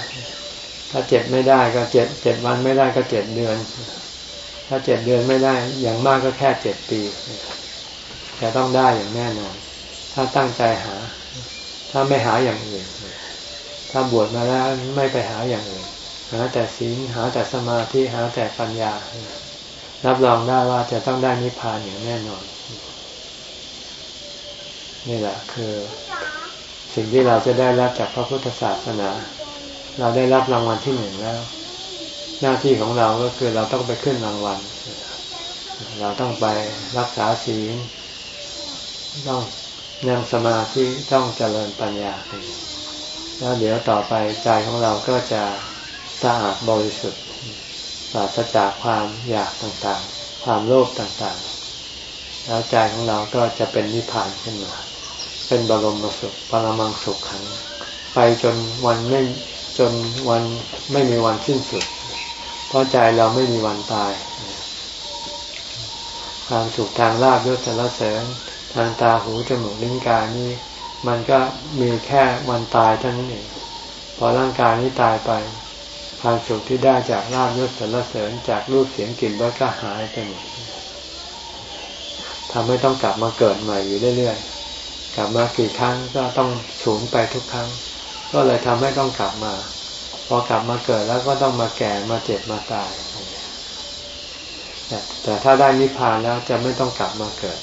A: ถ้าเจ็ดไม่ได้ก็เจ็ดเจ็ดวันไม่ได้ก็เจ็ดเดือน ถ้าเจ็ดเดือนไม่ได้อย่างมากก็แค่เจ็ดปีจะต้องได้อย่างแน่นอน ถ้าตั้งใจหา ถ้าไม่หาอย่างอื่นถ้าบวชมาแล้วไม่ไปหาอย่างอื่นหาแต่ศีลหาแต่สมาธิหาแต่ปัญญา รับรองได้ว่าจะต้องได้นิพพานอย่างแน่นอน นี่แหละคือสิ่งที่เราจะได้รับจากพระพุทธศาสนา เราได้รับรางวัลที่หนึ่งแล้ว หน้าที่ของเราก็คือเราต้องไปขึ้นรางวัล เราต้องไปรักษาศีลต้องนั่งสมาธิต้องเจริญปัญญาแล้วเดี๋ยวต่อไปใจของเราก็จะสะอาดบริสุทธิ์ปราศจากความอยากต่างๆ ความโลภต่างๆ แล้วใจของเราก็จะเป็นนิพพานขึ้นมา เป็นบรมสุขปรมังสุขขัง ไปจนวันไม่จนวันไม่มีวันสิ้นสุด เพราะใจเราไม่มีวันตาย ความสุขทางลาบยศสารเสริญทางตาหูจมูกลิ้นกายนี่มันก็มีแค่วันตายเท่านั้นเองพอร่างกายนี้ตายไป ความสุขที่ได้จากลาบยศสรรเสริญจากรูปเสียงกลิ่นรสก็หายไปหมดทำให้ต้องกลับมาเกิดใหม่อยู่เรื่อยๆ กลับมากี่ครั้งก็ต้องสูญไปทุกครั้ง ก็เลยทำให้ต้องกลับมา พอกลับมาเกิดแล้วก็ต้องมาแก่มาเจ็บมาตายแต่ถ้าได้นิพพานแล้วจะไม่ต้องกลับมาเกิด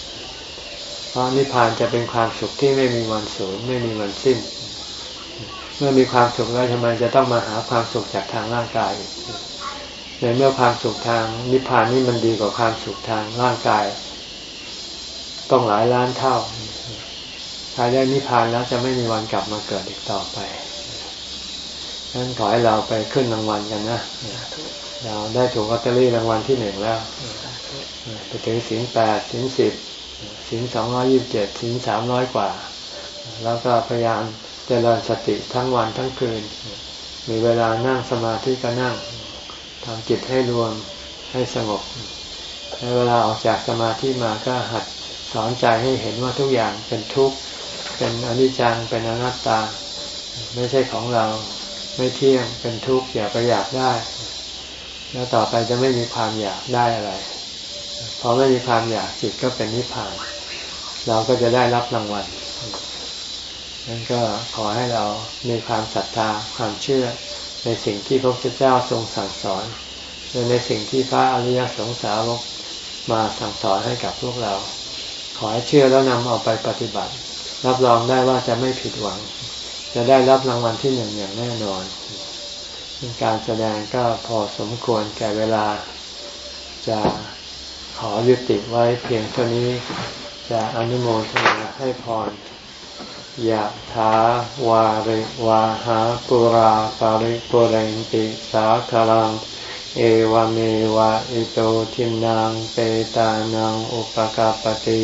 A: เพราะนิพพานจะเป็นความสุขที่ไม่มีวันสูญไม่มีวันสิ้น เมื่อมีความสุขแล้วทำไมจะต้องมาหาความสุขจากทางร่างกายในเมื่อความสุขทางนิพพานนี่มันดีกว่าความสุขทางร่างกาย ต้องหลายล้านเท่า ถ้าได้นิพพานแล้วจะไม่มีวันกลับมาเกิดอีกต่อไปนั้นขอให้เราไปขึ้นรางวัลกันนะเราได้ถูกลอตเตอรี่รางวัลที่หนึ่งแล้วไปถึงสิงแปดสิงสิบสิงสองร้อยี่สิบเจ็ดสิงสามร้อยกว่า แล้วก็พยายามเจริญสติทั้งวันทั้งคืน มีเวลานั่งสมาธิก็นั่งทำจิตให้รวมให้สงบในเวลาออกจากสมาธิมาก็หัดสอนใจให้เห็นว่าทุกอย่างเป็นทุกข์ เป็นอนิจจังเป็นอนัตตา ไม่ใช่ของเราไม่เที่ยงเป็นทุกข์อย่าไปอยากได้ แล้วต่อไปจะไม่มีความอยากได้อะไรพอไม่มีความอยากจิตก็เป็นนิพพาน เราก็จะได้รับรางวัลนั้นก็ขอให้เรามีความศรัทธาความเชื่อในสิ่งที่พระพุทธเจ้าทรงสั่งสอนในสิ่งที่พระอริยสงสาวกมาสั่งสอนให้กับพวกเรา ขอให้เชื่อแล้วนำเอาไปปฏิบัติ รับรองได้ว่าจะไม่ผิดหวัง จะได้รับรางวัลที่หนึ่งอย่างแน่นอนการแสดงก็พอสมควรแก่เวลา จะขอยุติไว้เพียงเท่านี้ จะอนุโมทนาให้พรยะถาวาริวาหาปุราปาริปุเรนติสาคลัง เอวเมวะอิโตทินังเปตานังอุปกาปติ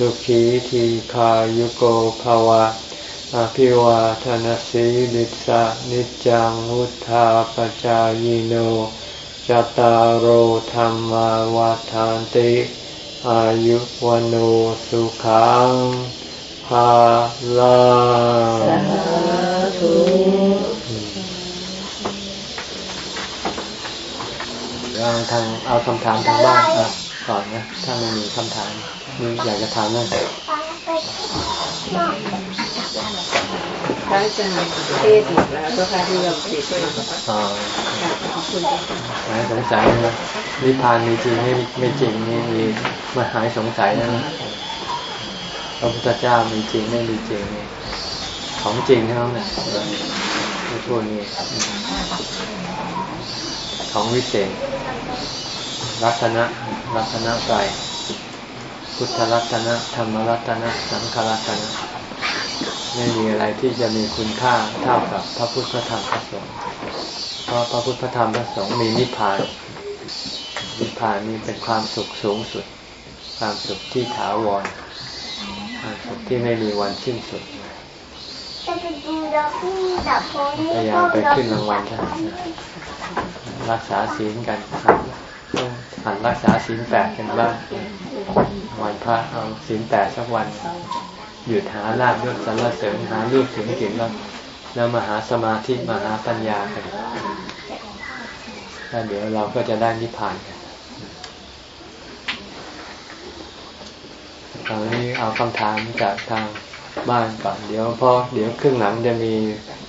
A: สุขีทีขายุโกภวะอภิวาทนสีลิสะนิจังวุธาปจายโนจตารโหธรรมวาทานติ อายุวันโอสุขังภาลาสาธุเอาทางเอาคำถามทางบ้านก่อนนะ ถ้าไม่มีคำถามมี อยากจะถามนั่น
C: พระอาจารย์เทศหมดแล้วก็ค่ะที่เราติด
A: อ๋อ
C: ขอบคุณ
A: หายสงสัยนะนิพพานมีจริงไม่ไม่จริงนี่มีมาหายสงสัยนะพระพุทธเจ้ามีจริงไม่มีจริงนี่ของจริงเท่านั้นนะไม่พูดนี่ของวิเศษรัตนะรัตนะไตร พุทธรัตนะธรรมรัตนะสังฆรัตนะไม่มีอะไรที่จะมีคุณค่าเท่ากับพระพุทธธรรมพระสงฆ์เพราะพระพุทธธรรมพระสงฆ์มีนิพพานนิพพานนี้เป็นความสุขสูงสุด ความสุขที่ถาวรความสุขที่ไม่มีวันสิ้นสุดพยายามไปขึ้นรางวัลกันรักษาศีลกันต้อง หันรักษาศีลแปดกันบ้างวันพระเอาศีลแปดสักวัน หยุดหาลาบยศสรรเสริญหาลูกถึงกินแล้วแล้วมาหาสมาธิมาหาปัญญากันแล้วเดี๋ยวเราก็จะได้นิพพานกันตอนนี้เอาคำถามจากทางบ้านก่อนเดี๋ยวพอเดี๋ยวครึ่งหลังจะมี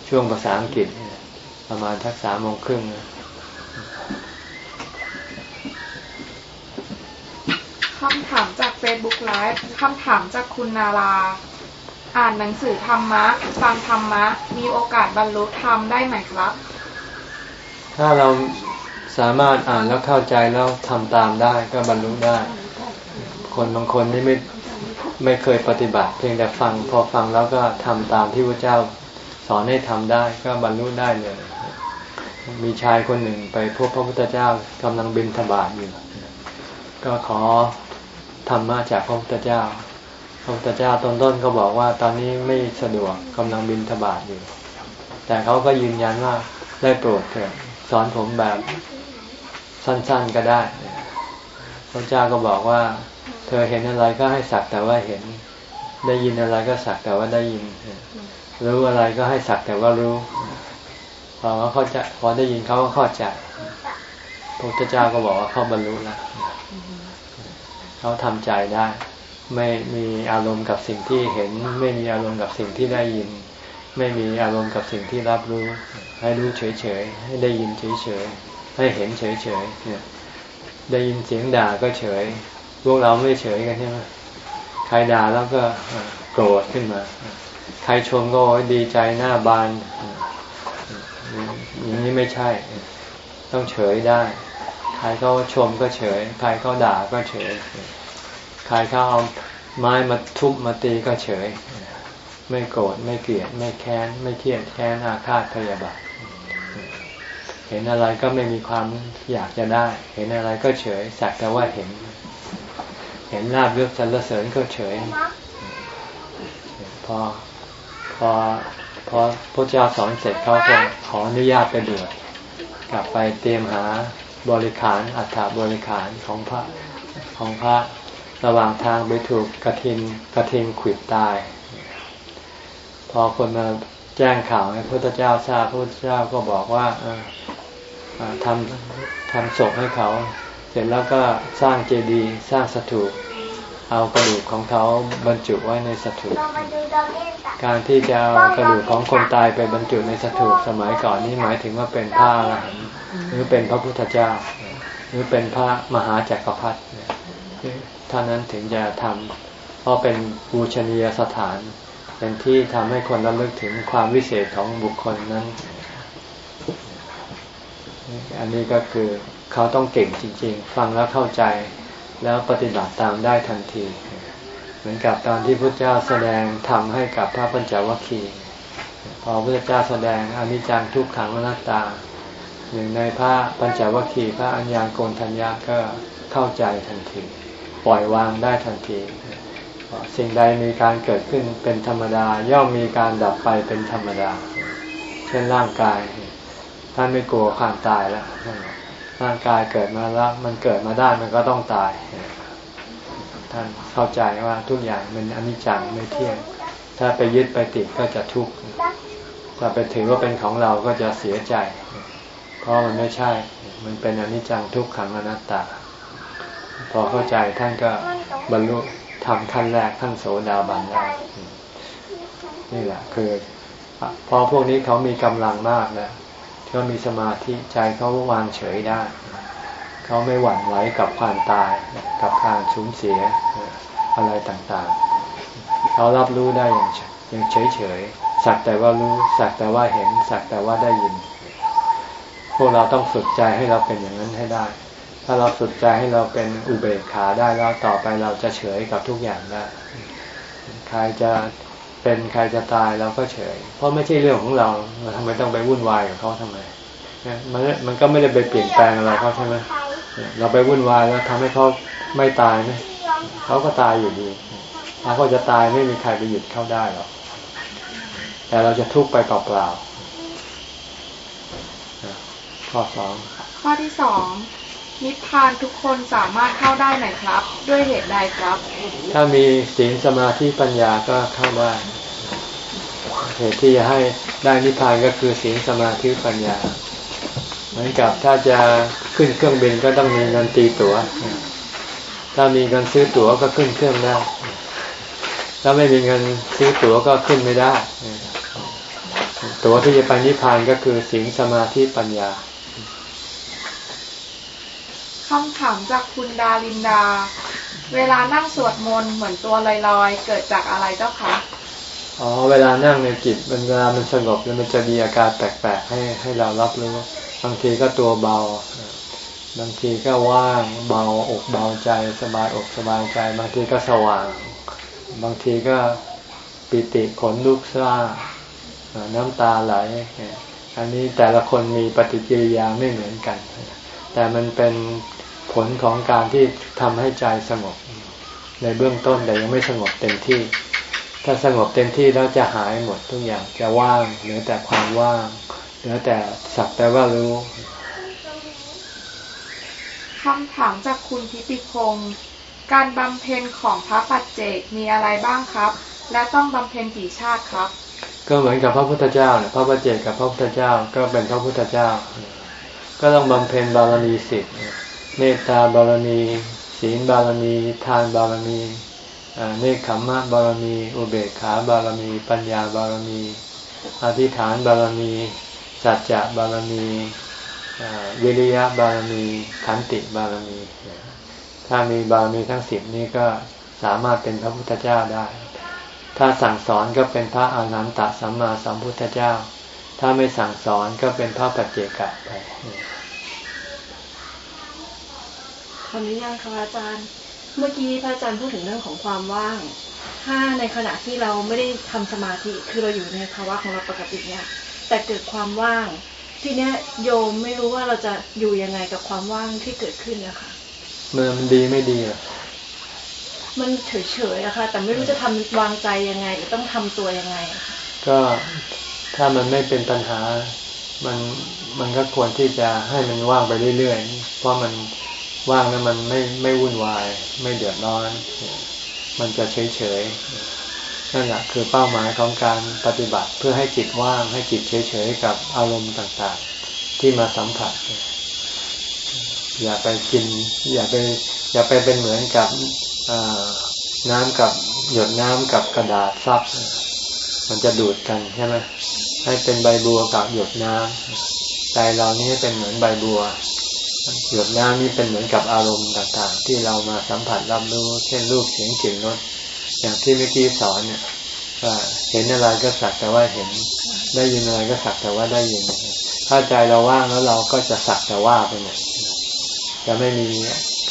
A: ช่วงภาษาอังกฤษ ประมาณทักสามโมงครึ่ง
E: คำถามจากเฟซบุ๊กไลฟ์คำถามจากคุณนารา อ่านหนังสือธรรมะ ฟังธรรมะ มีโอกาสบรรลุธรรมได้ไหมครับ
A: ถ้าเราสามารถอ่านแล้วเข้าใจแล้วทำตามได้ก็บรรลุได้ คนบางคนนี่ไม่ไม่เคยปฏิบัติ เพียงแต่ฟังพอฟังแล้วก็ทำตามที่พระเจ้าสอนให้ทำได้ก็บรรลุได้เลย มีชายคนหนึ่งไปพบพระพุทธเจ้ากำลังบินธบาตอยู่ก็ขอ ธรรมะจากพระพุทธเจ้า พระพุทธเจ้าตอนต้นก็บอกว่าตอนนี้ไม่สะดวกกำลังบินธบาตอยู่ แต่เขาก็ยืนยันว่าได้โปรดเถิดสอนผมแบบสั้นๆก็ได้ พระเจ้าก็บอกว่า เธอเห็นอะไรก็ให้สักแต่ว่าเห็น ได้ยินอะไรก็สักแต่ว่าได้ยิน รู้อะไรก็ให้สักแต่ว่ารู้ พอเขาจะพอได้ยินเขาก็เข้าใจพระพุทธเจ้าก็บอกว่าเขาบรรลุแล้ว เขาทำใจได้ ไม่มีอารมณ์กับสิ่งที่เห็น ไม่มีอารมณ์กับสิ่งที่ได้ยิน ไม่มีอารมณ์กับสิ่งที่รับรู้ ให้รู้เฉยๆให้ได้ยินเฉยๆให้เห็นเฉยๆเนี่ยได้ยินเสียงด่าก็เฉย พวกเราไม่เฉยกันใช่ไหมใครด่าแล้วก็โกรธขึ้นมา ใครชมก็ดีใจหน้าบานอย่างนี้ไม่ใช่ ต้องเฉยได้ ใครเขาชมก็เฉย ใครเขาด่าก็เฉย ใครเขาเอาไม้มาทุบมาตีก็เฉย ไม่โกรธไม่เกลียดไม่แค้น ไม่เครียดแค้นอาฆาตพยาบาทเห็นอะไรก็ไม่มีความอยากจะได้ เห็นอะไรก็เฉย สักแต่ว่าเห็น เห็นลาบยศสรรเสริญก็เฉย พอ พอ พอพระเจ้าสอนเสร็จเขาก็ขออนุญาตไปบวชกลับไปเตรียมหา บริขารอัฐบริขารของพระของพระระหว่างทางไปถูกกระทิงกระทิงขิดตาย พอคนมาแจ้งข่าวให้พระพุทธเจ้าทราบพระพุทธเจ้าก็บอกว่าทำทำศพให้เขา เสร็จแล้วก็สร้างเจดีย์สร้างสถูปเอากระดูกของเขาบรรจุไว้ในสถูปการที่จะเอากระดูกของคนตายไปบรรจุในสถูปสมัยก่อนนี้หมายถึงว่าเป็นผ้าละห หรือเป็นพระพุทธเจ้า หรือเป็นพระมหาจักรพรรดิท่านั้นถึงจะทำเพราะเป็นบูชนียสถาน เป็นที่ทำให้คนระลึกถึงความวิเศษของบุคคลนั้น อันนี้ก็คือเขาต้องเก่งจริง ๆ ฟังแล้วเข้าใจแล้วปฏิบัติตามได้ทันที เหมือนกับตอนที่พระเจ้าแสดงทำให้กับพระปัญจวัคคีย์พอพระเจ้าแสดงอนิจจังทุกขังอนัตตา หนึ่งในพระปัญจวัคคีย์พระอัญญาโกณทัญญาก็เข้าใจทันที ปล่อยวางได้ทันที สิ่งใดมีการเกิดขึ้นเป็นธรรมดา ย่อมมีการดับไปเป็นธรรมดา เช่นร่างกาย ท่านไม่กลัวความตายแล้วร่างกายเกิดมาแล้ว มันเกิดมาได้มันก็ต้องตาย ท่านเข้าใจว่าทุกอย่างมันอนิจจังไม่เที่ยง ถ้าไปยึดไปติดก็จะทุกข์ถ้าไปถือว่าเป็นของเราก็จะเสียใจ ราะมันไม่ใช่ มันเป็นอนิจจังทุกขังอนัตตา พอเข้าใจท่านก็บรรลุทำขั้นแรกขั้นโสดาบันได้นี่แหละคือพราะพวกนี้เขามีกำลังมากนะเขามีสมาธิใจเขาวางเฉยได้ เขาไม่หวั่นไหวกับความตายกับการสูญเสียอะไรต่างๆ เขารับรู้ได้อย่างอย่างเฉยๆสักแต่ว่ารู้สักแต่ว่าเห็นสักแต่ว่าได้ยิน วกเราต้องฝึกใจให้เราเป็นอย่างนั้นให้ได้ ถ้าเราฝึกใจให้เราเป็นอุเบกขาได้แล้วต่อไปเราจะเฉยกับทุกอย่างได้ใครจะเป็นใครจะตายเราก็เฉย เพราะไม่ใช่เรื่องของเราเราทำไมต้องไปวุ่นวายกับเขาทำไมมันมันก็ไม่ได้ไปเปลี่ยนแปลงอะไรเขาใช่ไหมเราไปวุ่นวายแล้วทำให้เขาไม่ตายไหมเขาก็ตายอยู่ดีถ้าเขาจะตายไม่มีใครไปหยุดเขาได้หรอกแต่เราจะทุกข์ไปเปล่าๆ ข้อสอง
E: ข้อที่สองนิพพานทุกคนสามารถเข้าได้ไหมครับ ด้วยเหตุใดครับ
A: ถ้ามีศีลสมาธิปัญญาก็เข้าได้เหตุที่จะให้ได้นิพพานก็คือศีลสมาธิปัญญา เหมือนกับถ้าจะขึ้นเครื่องบินก็ต้องมีเงินตีตัว๋ว ถ้ามีเงินซื้อตั๋วก็ขึ้นเครื่องได้ ถ้าไม่มีเงินซื้อตั๋วก็ขึ้นไม่ได้ ตั๋วที่จะไปนิพพานก็คือศีลสมาธิปัญญา
E: คำถามจากคุณดาลินดา เวลานั่งสวดมนต์เหมือนตัวลอยๆ เกิดจากอะไรเจ้าคะ
A: อ๋อ เวลานั่งในจิตเวลามันสงบแล้วมันจะมีอาการแปลกๆให้ให้เรารับรู้ บางทีก็ตัวเบา บางทีก็ว่างเบาอกเบาใจสบายอกสบายใจ บางทีก็สว่าง บางทีก็ปิติขนลุกซ่าน้ำตาไหล อันนี้แต่ละคนมีปฏิกิริยาไม่เหมือนกัน แต่มันเป็น ผลของการที่ทำให้ใจสงบ ในเบื้องต้นแต่ยังไม่สงบเต็มที่ ถ้าสงบเต็มที่แล้วจะหายหมดทุกอย่างจะว่างเหลือแต่ความว่างเหลือแต่สักแต่ว่ารู้
E: คำถามจากคุณทิติพงศ์การบำเพ็ญของพระปัจเจกมีอะไรบ้างครับ และต้องบำเพ็ญกี่ชาติครับ
A: ก็เหมือนกับพระพุทธเจ้าเนี่ยพระปัจเจกกับพระพุทธเจ้าก็เป็นพระพุทธเจ้า ก็ต้องบำเพ็ญบารมีสิทธิ์ เมตตาบารมี ศีลบารมี ทานบารมีเนคขมมะบารมี อุเบกขาบารมี ปัญญาบารมี อธิษฐานบารมี สัจจะบารมีวิริยะบารมีขันติบารมี ถ้ามีบารมีทั้งสิบนี้ก็สามารถเป็นพระพุทธเจ้าได้ ถ้าสั่งสอนก็เป็นพระอานันตสัมมาสัมพุทธเจ้า ถ้าไม่สั่งสอนก็เป็นพระปัจเจกะไป
F: ขออนุญาตค่ะอาจารย์ เมื่อกี้พระอาจารย์พูดถึงเรื่องของความว่าง ถ้าในขณะที่เราไม่ได้ทำสมาธิ คือเราอยู่ในภาวะของเราปกติเนี่ย แต่เกิดความว่าง ทีเนี้ยโยมไม่รู้ว่าเราจะอยู่ยังไงกับความว่างที่เกิดขึ้นนะคะ
A: มันดีไม่ดีอะ
F: มันเฉยๆนะคะแต่ไม่รู้จะทำวางใจยังไงหรือต้องทำตัวยังไง
A: ก็ถ้ามันไม่เป็นปัญหา มันมันก็ควรที่จะให้มันว่างไปเรื่อยๆ เพราะมัน ว่างแล้วมันไม่ไม่วุ่นวาย ไม่เดือดร้อน มันจะเฉยเฉยนั่นแหละคือเป้าหมายของการปฏิบัติเพื่อให้จิตว่างให้จิตเฉยเฉยกับอารมณ์ต่างๆ ที่มาสัมผัส อย่าไปกิน อย่าไปอย่าไปเป็นเหมือนกับน้ำกับหยดน้ำกับกระดาษซับมันจะดูดกันใช่ไหมให้เป็นใบบัวกับหยดน้ำใจเรานี่ให้เป็นเหมือนใบบัว หยดน้ำนี่เป็นเหมือนกับอารมณ์ต่างๆ ที่เรามาสัมผัสรับรู้ เช่นรูปเสียงกลิ่นรสอย่างที่เมื่อกี้สอนเนี่ยว่าเห็นอะไรก็สักแต่ว่าเห็น ได้ยินอะไรก็สักแต่ว่าได้ยิน ถ้าใจเราว่างแล้วเราก็จะสักแต่ว่าไปหมดจะไม่มี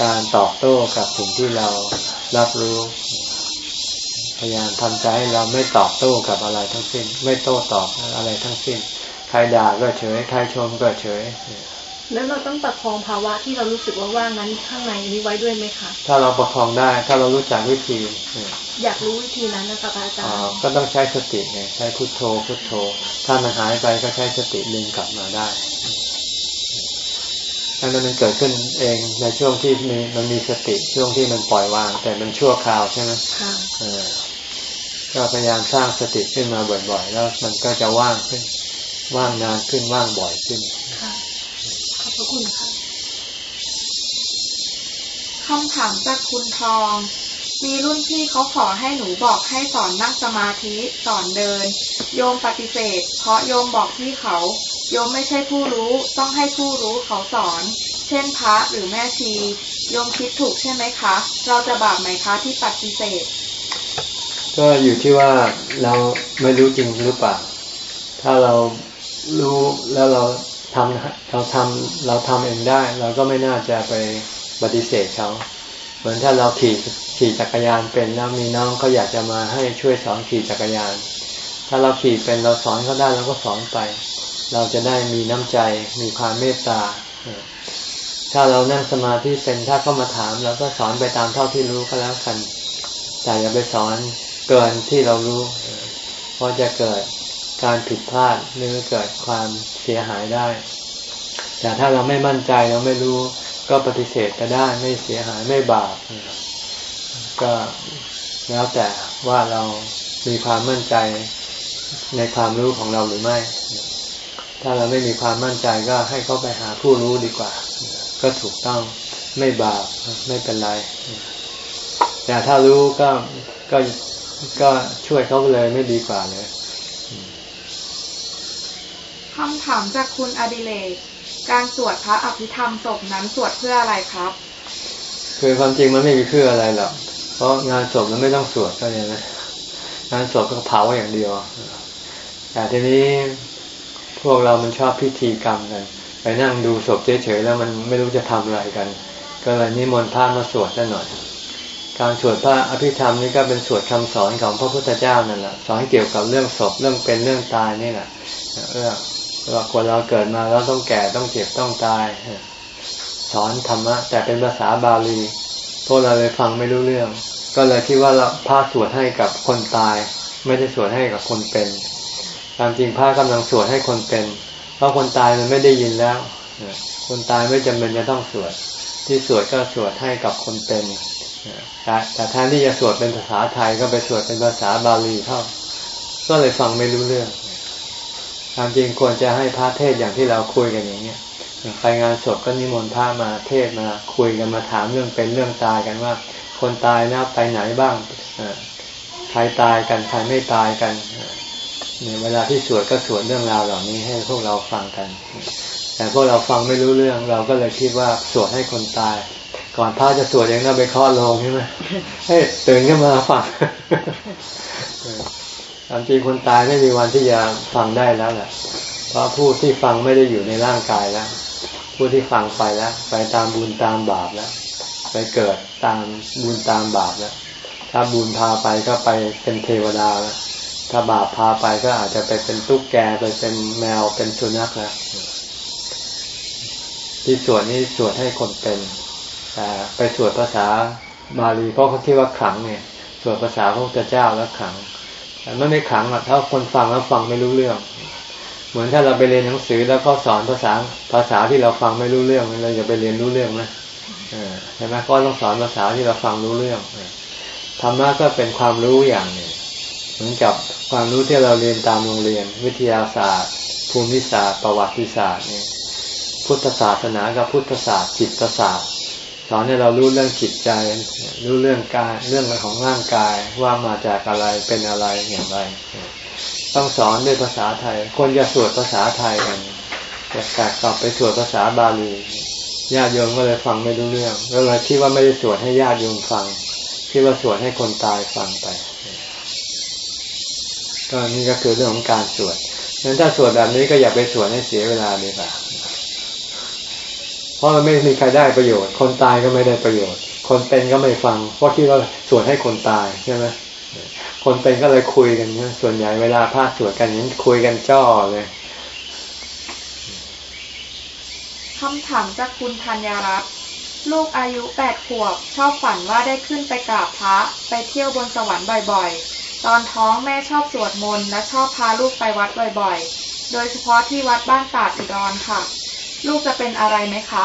A: การตอบโต้กับสิ่งที่เรารับรู้พยายามทำใจให้เราไม่ตอบโต้กับอะไรทั้งสิ้น ไม่โต้ตอบอะไรทั้งสิ้น ใครด่าก็เฉย ใครชมก็เฉย
F: แล้วเราต้องประคองภาวะที่เรารู้สึกว่าว่างนั้นข้างในนี้ไว้ด้วยไหมคะ
A: ถ้าเราประคองได้ถ้าเรารู้จักวิธี
F: อยากรู้วิธีนั้นนะคะอาจารย์
A: ก็ต้องใช้สติไงใช้พุทโธพุทโธ ถ้ามันหายไปก็ใช้สติดึงกลับมาได้ถ้ามันเกิดขึ้นเองในช่วงที่มีมันมีสติช่วงที่มันปล่อยวาง แต่มันชั่วคราวใช่ไหมค่ะก็พยายามสร้างสติขึ้นมาบ่อยๆ แล้วมันก็จะว่างขึ้น ว่างนานขึ้นว่างบ่อยขึ้น
F: พระคุณค่ะ
E: คำถามจากคุณทอง มีรุ่นพี่เขาขอให้หนูบอกให้สอนนั่งสมาธิสอนเดิน โยมปฏิเสธ เพราะโยมบอกพี่เขา โยมไม่ใช่ผู้รู้ ต้องให้ผู้รู้เขาสอน เช่นพระหรือแม่ชี โยมคิดถูกใช่ไหมคะ เราจะบาปไหมคะที่ปฏิเสธ
A: ก็อยู่ที่ว่าเราไม่รู้จริงหรือเปล่า ถ้าเรารู้แล้วเรา ทำเราทำเราทำเองได้ เราก็ไม่น่าจะไปปฏิเสธเขาเหมือนถ้าเราขี่ขี่จักรยานเป็นแล้วมีน้องเขาอยากจะมาให้ช่วยสอนขี่จักรยาน ถ้าเราขี่เป็นเราสอนเขาได้เราก็สอนไป เราจะได้มีน้ำใจมีความเมตตา ถ้าเรานั่งสมาธิเป็นถ้าเขามาถามเราก็สอนไปตามเท่าที่รู้ก็แล้วกันแต่อย่าไปสอนเกินที่เรารู้เพราะจะเกิด การผิดพลาดหรือเกิดความเสียหายได้ แต่ถ้าเราไม่มั่นใจเราไม่รู้ก็ปฏิเสธก็ได้ไม่เสียหายไม่บาปก็แล้วแต่ว่าเรามีความมั่นใจในความรู้ของเราหรือไม่ ถ้าเราไม่มีความมั่นใจก็ให้เขาไปหาผู้รู้ดีกว่า ก็ถูกต้องไม่บาปไม่เป็นไร แต่ถ้ารู้ก็ก็ก็ช่วยเขาเลยไม่ดีกว่าเลย
E: คำถามจากคุณอดิเลกการสวดพระอภิธรรมศพนั้นสวดเพื่ออะไรครับ
A: คือความจริงมันไม่มีเพื่ออะไรหรอก เพราะงานศพมันไม่ต้องสวดก็เลยนะงานศพก็เผาอย่างเดียว แต่ทีนี้พวกเรามันชอบพิธีกรรมกัน ไปนั่งดูศพเฉยๆแล้วมันไม่รู้จะทำอะไรกัน ก็เลยนิมนต์พระมาสวดซะหน่อย การสวดพระอภิธรรมนี่ก็เป็นสวดคำสอนของพระพุทธเจ้านั่นแหละ สอนเกี่ยวกับเรื่องศพเรื่องเป็นเรื่องตายนี่แหละเรื่อง ว่าคนเราเกิดมาแล้วต้องแก่ต้องเจ็บต้องตาย สอนธรรมะ แต่เป็นภาษาบาลี พวกเราเลยฟังไม่รู้เรื่อง ก็เลยคิดว่าเราพระสวดให้กับคนตาย ไม่ได้สวดให้กับคนเป็นตามจริงพระกำลังสวดให้คนเป็น เพราะคนตายมันไม่ได้ยินแล้ว คนตายไม่จำเป็นจะต้องสวด ที่สวดก็สวดให้กับคนเป็นแต่แทนที่จะสวดเป็นภาษาไทยก็ไปสวดเป็นภาษาบาลีเท่าก็เลยฟังไม่รู้เรื่อง ความจริงควรจะให้พระเทศอย่างที่เราคุยกันอย่างเนี้ยไปงานศพก็นิมนต์พระมาเทศมาคุยกันมาถามเรื่องเป็นเรื่องตายกันว่า คนตายแล้วไปไหนบ้างใครตายกันใครไม่ตายกันเนี่ยเวลาที่สวดก็สวดเรื่องราวเหล่านี้ให้พวกเราฟังกัน แต่พวกเราฟังไม่รู้เรื่อง เราก็เลยคิดว่าสวดให้คนตาย ก่อนพระจะสวดเองก็ไปเคาะลงใช่ไหมให้ตื่นขึ้นมาฟัง ความจริงคนตายไม่มีวันที่จะฟังได้แล้วแหละเพราะผู้ที่ฟังไม่ได้อยู่ในร่างกายแล้ว ผู้ที่ฟังไปแล้ว ไปตามบุญตามบาปแล้ว ไปเกิดตามบุญตามบาปแล้ว ถ้าบุญพาไปก็ไปเป็นเทวดาแล้ว ถ้าบาปพาไปก็อาจจะไปเป็นตุ๊กแกไปเป็นแมวเป็นสุนัขแล้ว ที่สวดนี้สวดให้คนเป็นแต่ไปสวดภาษาบาลีเพราะเขาคิดว่าขลังเนี่ยสวดภาษาพระพุทธเจ้าแล้วขลัง แต่ไม่ไม่ขังหรอกถ้าคนฟังแล้วฟังไม่รู้เรื่อง เหมือนถ้าเราไปเรียนหนังสือแล้วก็สอนภาษาภาษาที่เราฟังไม่รู้เรื่องเราจะไปเรียนรู้เรื่องไหมใช่ไหมก็ต้องสอนภาษาที่เราฟังรู้เรื่องธรรมะก็เป็นความรู้อย่างหนึ่งเหมือนกับความรู้ที่เราเรียนตามโรงเรียน วิทยาศาสตร์ ภูมิศาสตร์ ประวัติศาสตร์เนี่ยพุทธศาสนากับพุทธศาสตร์จิตศาสตร์ สอนให้เรารู้เรื่องจิตใจ รู้เรื่องกาย เรื่องของร่างกายว่ามาจากอะไรเป็นอะไรอย่างไร ต้องสอนด้วยภาษาไทยคนจะสวดภาษาไทยกันแตกกลับไปสวดภาษาบาลีญาติโยมก็เลยฟังไม่รู้เรื่องก็เลยคิดว่าไม่ได้สวดให้ญาติโยมฟังคิดว่าสวดให้คนตายฟังไป ก็นี่ก็คือเรื่องของการสวดงั้นถ้าสวดแบบนี้ก็อย่าไปสวดให้เสียเวลาเลยค่ะ เพราะมันไม่มีใครได้ประโยชน์ คนตายก็ไม่ได้ประโยชน์ คนเป็นก็ไม่ฟัง เพราะคิดว่าสวดให้คนตายใช่ไหมคนเป็นก็เลยคุยกันส่วนใหญ่เวลาพาสวดกันนี้คุยกันจ้อเลย
E: คำถามจากคุณธัญรัตน์ลูกอายุแปดขวบ ชอบฝันว่าได้ขึ้นไปกราบพระ ไปเที่ยวบนสวรรค์บ่อยๆ ตอนท้องแม่ชอบสวดมนต์และชอบพาลูกไปวัดบ่อยๆ โดยเฉพาะที่วัดบ้านตาดอุดรค่ะ ลูกจะเป็นอะไรไหมคะ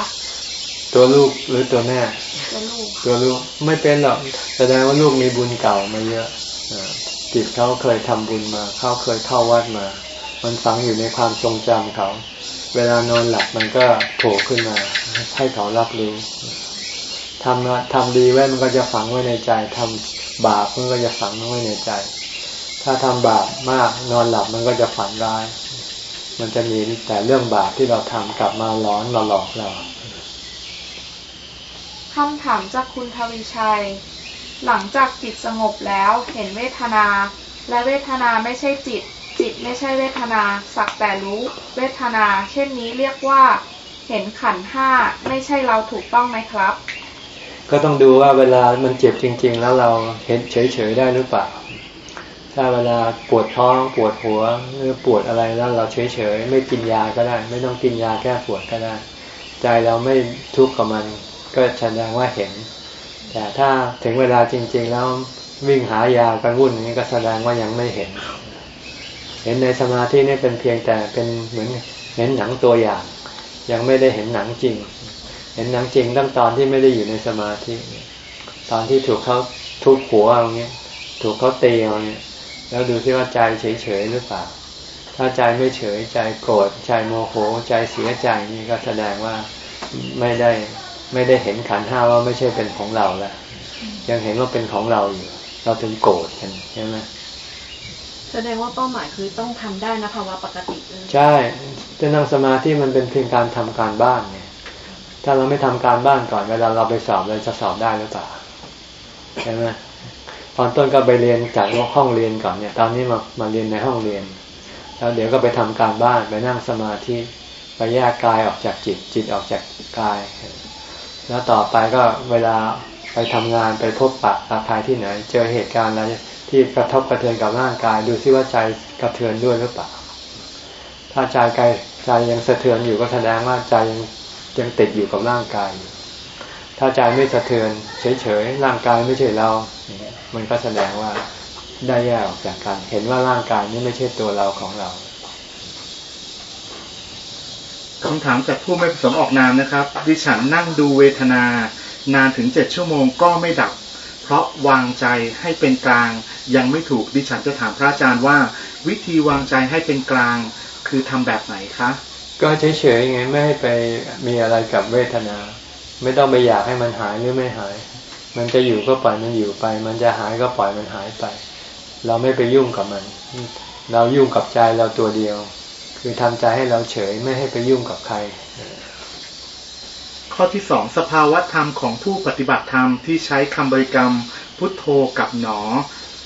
A: ตัวลูกหรือตัวแม่
E: ตัวลูก
A: ตัวลูกไม่เป็นหรอกแสดงว่าลูกมีบุญเก่ามาเยอะจิตเขาเคยทำบุญมาเขาเคยเข้าวัดมา มันฝังอยู่ในความทรงจำเขา เวลานอนหลับมันก็โผล่ขึ้นมา ให้เขารับรู้ถทำทำดีไว้มันก็จะฝังไว้ในใจทำบาปมันก็จะฝังไว้ในใจ ถ้าทำบาปมากนอนหลับมันก็จะฝันร้าย มันจะมีแต่เรื่องบาปที่เราทำกลับมาร้อนมาหลอกเรา
E: คำถามจากคุณทวีชัย หลังจากจิตสงบแล้วเห็นเวทนา และเวทนาไม่ใช่จิต จิตไม่ใช่เวทนา สักแต่รู้ เวทนา เช่นนี้เรียกว่า เห็นขันห้าไม่ใช่เราถูกต้องไหมครับ
A: ก็ต้องดูว่าเวลามันเจ็บจริง ๆ แล้วเราเห็นเฉยๆได้หรือเปล่า ถ้าเวลาปวดท้องปวดหัวหรือปวดอะไรแล้วเราเฉยๆไม่กินยาก็ได้ ไม่ต้องกินยาแก้ปวดก็ได้ ใจเราไม่ทุกข์กับมัน ก็แสดงว่าเห็น แต่ถ้าถึงเวลาจริง ๆ แล้ววิ่งหายากันวุ่นนี้ก็แสดงว่ายังไม่เห็น เห็นในสมาธินี่เป็นเพียงแต่เป็นเหมือนเห็นหนังตัวอย่าง ยังไม่ได้เห็นหนังจริง เห็นหนังจริงตั้งตอนที่ไม่ได้อยู่ในสมาธิตอนที่ถูกเขาทุบหัวอย่างเงี้ยถูกเขาเตีอาเงี้ย แล้วดูที่ว่าใจเฉยๆหรือเปล่า ถ้าใจไม่เฉยใจโกรธใจโมโหใจเสียใจนี่ก็แสดงว่าไม่ได้ไม่ได้เห็นขันห้าว่าไม่ใช่เป็นของเราแล้วยังเห็นว่าเป็นของเราอยู่ เราถึงโกรธกันใช่ไหม
F: แสดงว่าเป้าหมายคือต้องทำได้นะภาวะปกติ
A: ใช่จะนั่งสมาธิมันเป็นเพียงการทำการบ้านไงถ้าเราไม่ทำการบ้านก่อนเวลาเราไปสอบเราจะสอบได้หรือเปล่าใช่ไหม ตอนต้นก็ไปเรียนจากห้องเรียนก่อนเนี่ย ตอนนี้มามาเรียนในห้องเรียน แล้วเดี๋ยวก็ไปทำการบ้านไปนั่งสมาธิไปแยกกายออกจากจิต จิตออกจากกาย แล้วต่อไปก็เวลาไปทำงานไปพบปะอาภัยที่ไหน เจอเหตุการณ์อะไรที่กระทบกระเทือนกับร่างกาย ดูซิว่าใจกระเทือนด้วยหรือเปล่า ถ้าใจกายใจยังสะเทือนอยู่ก็แสดงว่าใจยังยังติดอยู่กับร่างกายอยู่ถ้าใจไม่สะเทือนเฉยๆร่างกายไม่ใช่เรา มันก็แสดงว่าได้แยกออกจากกัน เห็นว่าร่างกายนี้ไม่ใช่ตัวเราของเรา
G: คำถามจากผู้ไม่ประสงค์ออกนามนะครับ ดิฉันนั่งดูเวทนา นานถึงเจ็ดชั่วโมงก็ไม่ดับ เพราะวางใจให้เป็นกลาง ยังไม่ถูกดิฉันจะถามพระอาจารย์ว่า วิธีวางใจให้เป็นกลาง คือทำแบบไหนคะ
A: ก็เฉยๆไงไม่ให้ไปมีอะไรกับเวทนา ไม่ต้องไปอยากให้มันหายหรือไม่หาย มันจะอยู่ก็ปล่อยมันอยู่ไป มันจะหายก็ปล่อยมันหายไป เราไม่ไปยุ่งกับมัน เรายุ่งกับใจเราตัวเดียว คือทำใจให้เราเฉยไม่ให้ไปยุ่งกับใคร
G: ข้อที่สองสภาวะธรรมของผู้ปฏิบัติธรรมที่ใช้คำบริกรรม พุทโธกับหนอ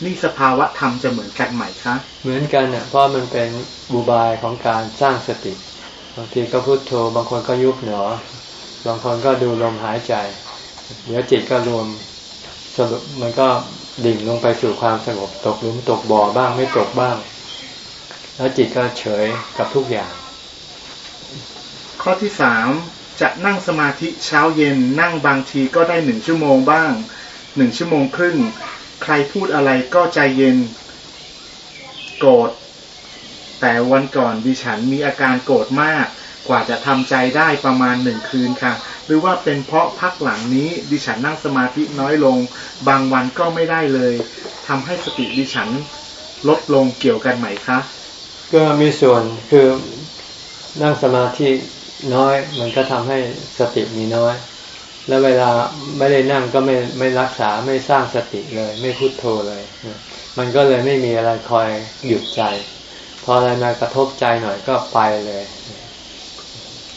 G: นี่สภาวะธรรมจะเหมือนกันไหมคะ
A: เหมือนกันเนี่ยเพราะมันเป็นบูบายของการสร้างสติ บางทีก็พุทโธ บางคนก็ยุบหนอ บางคนก็ดูลมหายใจ เดี๋ยวจิตก็รวมสรุปมันก็ดิ่งลงไปสู่ความสงบตกหลุมตกบ่อบ้างไม่ตกบ้าง แล้วจิตก็เฉยกับทุกอย่าง
G: ข้อที่สามจะนั่งสมาธิเช้าเย็นนั่งบางทีก็ได้หนึ่งชั่วโมงบ้างหนึ่งชั่วโมงครึ่ง ใครพูดอะไรก็ใจเย็น โกรธแต่วันก่อนดิฉันมีอาการโกรธมากกว่าจะทำใจได้ประมาณหนึ่งคืนค่ะ หรือว่าเป็นเพราะพักหลังนี้ดิฉันนั่งสมาธิน้อยลง บางวันก็ไม่ได้เลยทำให้สติดิฉันลดลงเกี่ยวกันไหมคะ
A: ก็มีส่วนคือนั่งสมาธิน้อย มันก็ทำให้สติมีน้อย แล้วเวลาไม่ได้นั่งก็ไม่ไม่รักษาไม่สร้างสติเลย ไม่พุโทโธเลย มันก็เลยไม่มีอะไรคอยหยุดใจ พออะไรมากระทบใจหน่อยก็ไปเลย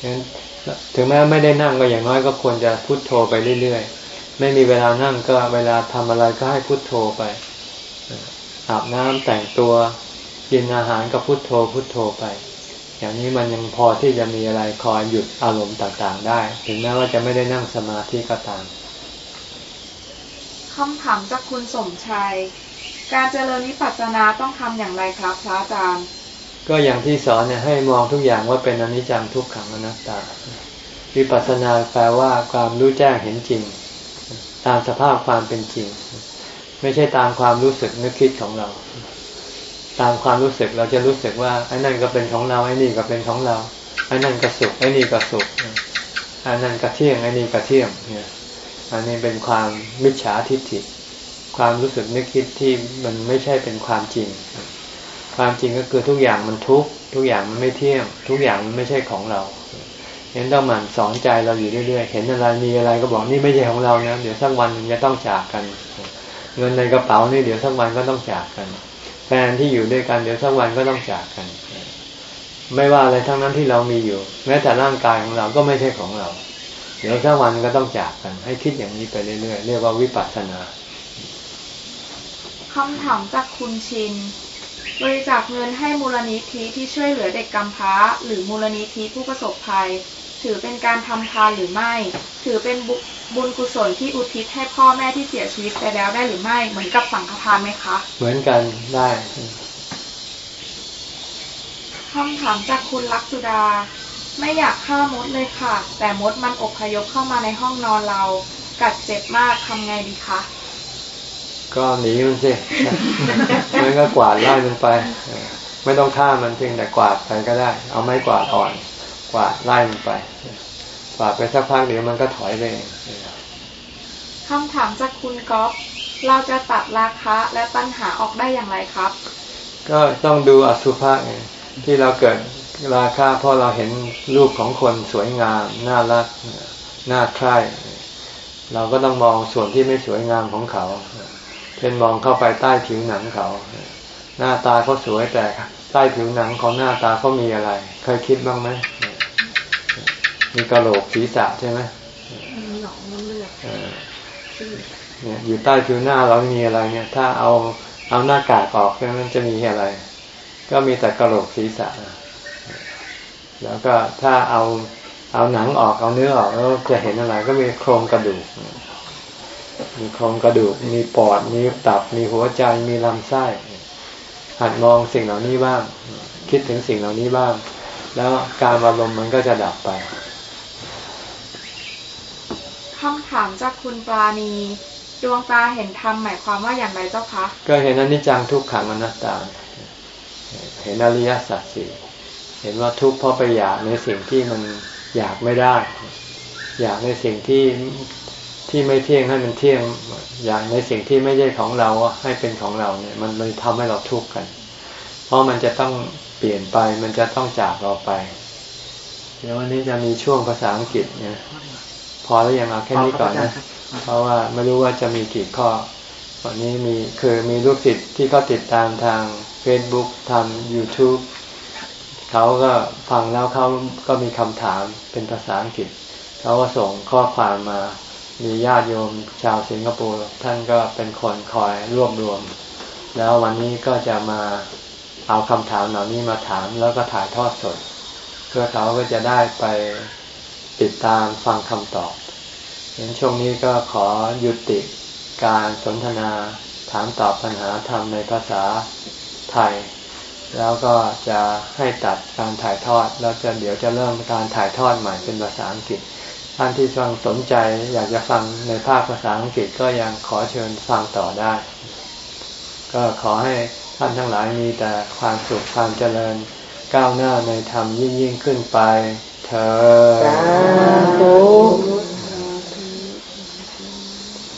A: งั้น ถึงแม้ไม่ได้นั่งก็อย่างน้อยก็ควรจะพุโทโธไปเรื่อยๆ ไม่มีเวลานั่งก็เวลาทำอะไรก็ให้พุโทโธไป อาบน้ำแต่งตัวกินอาหารก็พุโทโธพุโทโธไป อย่างนี้มันยังพอที่จะมีอะไรคอยหยุดอารมณ์ต่างๆ ได้ ถึงแม้ว่าจะไม่ได้นั่งสมาธิก็ตาม
E: คำถามจากคุณสมชัย การเจริญวิปัสสนาต้องทำอย่างไรครับพระอาจารย์
A: ก็อย่างที่สอนเนี่ยให้มองทุกอย่างว่าเป็นอนิจจังทุกขังอนัตตา วิปัสสนาแปลว่าความรู้แจ้งเห็นจริง ตามสภาพความเป็นจริง ไม่ใช่ตามความรู้สึกนึกคิดของเรา ตามความรู้สึกเราจะรู้สึกว่าไอ้นั่นก็เป็นของเราไอ้นี่ก็เป็นของเราไอ้นั่นก็สุขไอ้นี่ก็สุขไอ้นั่นก็เที่ยงไอ้นี่ก็เที่ยงเนี่ยอันนี้เป็นความมิจฉาทิฏฐิ ความรู้สึกนึกคิดที่มันไม่ใช่เป็นความจริง ความจริงก็คือทุกอย่างมันทุกทุกอย่างมันไม่เที่ยง ทุกอย่างมันไม่ใช่ของเราเห็นต้องหมั่นสอนใจเราอยู่เรื่อยๆ เห็นอะไรมีอะไรก็บอกนี่ไม่ใช่ของเรานะเดี๋ยวสักวันนึงจะต้องจากกัน เงินในกระเป๋านี่เดี๋ยวสักวันก็ต้องจากกัน แฟนที่อยู่ด้วยกันเดี๋ยวสักวันก็ต้องจากกัน ไม่ว่าอะไรทั้งนั้นที่เรามีอยู่ แม้แต่ร่างกายของเราก็ไม่ใช่ของเรา เดี๋ยวสักวันก็ต้องจากกัน ให้คิดอย่างนี้ไปเรื่อยๆ เรียกว่าวิปัสสนา
E: คำถามจากคุณชิน บริจาคเงินให้มูลนิธิที่ช่วยเหลือเด็กกำพร้า หรือมูลนิธิผู้ประสบภัย ถือเป็นการทำทานหรือไม่ ถือเป็นบุญกุศลที่อุทิศให้พ่อแม่ที่เสียชีวิตไปแล้วได้หรือไม่ เหมือนกับสังฆทานไหมคะ
A: เหมือนกันได้
E: คำถามจากคุณลักษุดา ไม่อยากฆ่ามดเลยค่ะ แต่มดมันอบพยพเข้ามาในห้องนอนเรา กัดเจ็บมากทำไงดีคะ
A: ก็หนีมันสิมันก็กวาดไล่มันไป ไม่ต้องฆ่ามันเพียงแต่กวาดไปก็ได้ เอาไม้กวาดอ่อน กวาดไล่มันไปกวาดไปสักพักเดี๋ยวมันก็ถอยไปเอง
E: คำถามจากคุณก๊อฟเราจะตัดราคะและปัญหาออกได้อย่างไรครับ
A: ก็ต้องดูอสุภะไงที่เราเกิดราคะเพราะเราเห็นรูปของคนสวยงาม น่ารัก น่าใคร่เราก็ต้องมองส่วนที่ไม่สวยงามของเขา เช่นมองเข้าไปใต้ผิวหนังเขา หน้าตาเขาสวยแต่ใต้ผิวหนังของหน้าตาเขามีอะไร เคยคิดบ้างไหมมีกระโหลกศีรษะใช่ไหมมีหนองเลือดเนี่ยอยู่ใต้ผิวหน้าเรามีอะไรเนี่ย ถ้าเอาเอาหน้ากากออกมันจะมีอะไร ก็มีแต่กระโหลกศีรษะ แล้วก็ถ้าเอาเอาหนังออกเอาเนื้อออกแล้วจะเห็นอะไร ก็มีโครงกระดูก มีโครงกระดูก มีปอด มีตับ มีหัวใจ มีลำไส้ หัดมองสิ่งเหล่านี้บ้าง คิดถึงสิ่งเหล่านี้บ้าง แล้วการอารมณ์มันก็จะดับไป
E: คำถามจากคุณปราณีดวงตาเห็นธรรมหมายความว่าอย่างไรเจ้าคะ
A: ก็เห็นอนิจจังทุกขังอนัตตา เห็นอริยสัจสี่เห็นว่าทุกข์เพราะไปอยากในสิ่งที่มันอยากไม่ได้ อยากในสิ่งที่ ที่ไม่เที่ยงให้มันเที่ยงอย่างในสิ่งที่ไม่ใช่ของเราให้เป็นของเราเนี่ย มันเลยทำให้เราทุกข์กัน เพราะมันจะต้องเปลี่ยนไป มันจะต้องจากเราไป เดี๋ยววันนี้จะมีช่วงภาษาอังกฤษเนี่ยพอแล้วยังเอาแค่นี้ก่อนนะ เพราะว่าไม่รู้ว่าจะมีกี่ข้อวันนี้มีคือมีลูกศิษย์ที่เขาติดตามทาง Facebook ทาง YouTube เขาก็ฟังแล้วเขาก็มีคำถามเป็นภาษาอังกฤษ เขาก็ส่งข้อความมา มีญาติโยมชาวสิงคโปร์ท่านก็เป็นคนคอยรวบรวม แล้ววันนี้ก็จะมาเอาคำถามเหล่านี้มาถามแล้วก็ถ่ายทอดสด เพื่อเขาก็จะได้ไปติดตามฟังคำตอบเห็นช่วงนี้ก็ขอยุติการสนทนาถามตอบปัญหาธรรมในภาษาไทย แล้วก็จะให้ตัดการถ่ายทอดแล้วจะเดี๋ยวจะเริ่มการถ่ายทอดใหม่เป็นภาษาอังกฤษ ท่านที่ฟังสนใจอยากจะฟังในภาคภาษาอังกฤษก็ยังขอเชิญฟังต่อได้ ก็ขอให้ท่านทั้งหลายมีแต่ความสุขความเจริญ ก้าวหน้าในธรรมยิ่งยิ่งขึ้นไปเธอ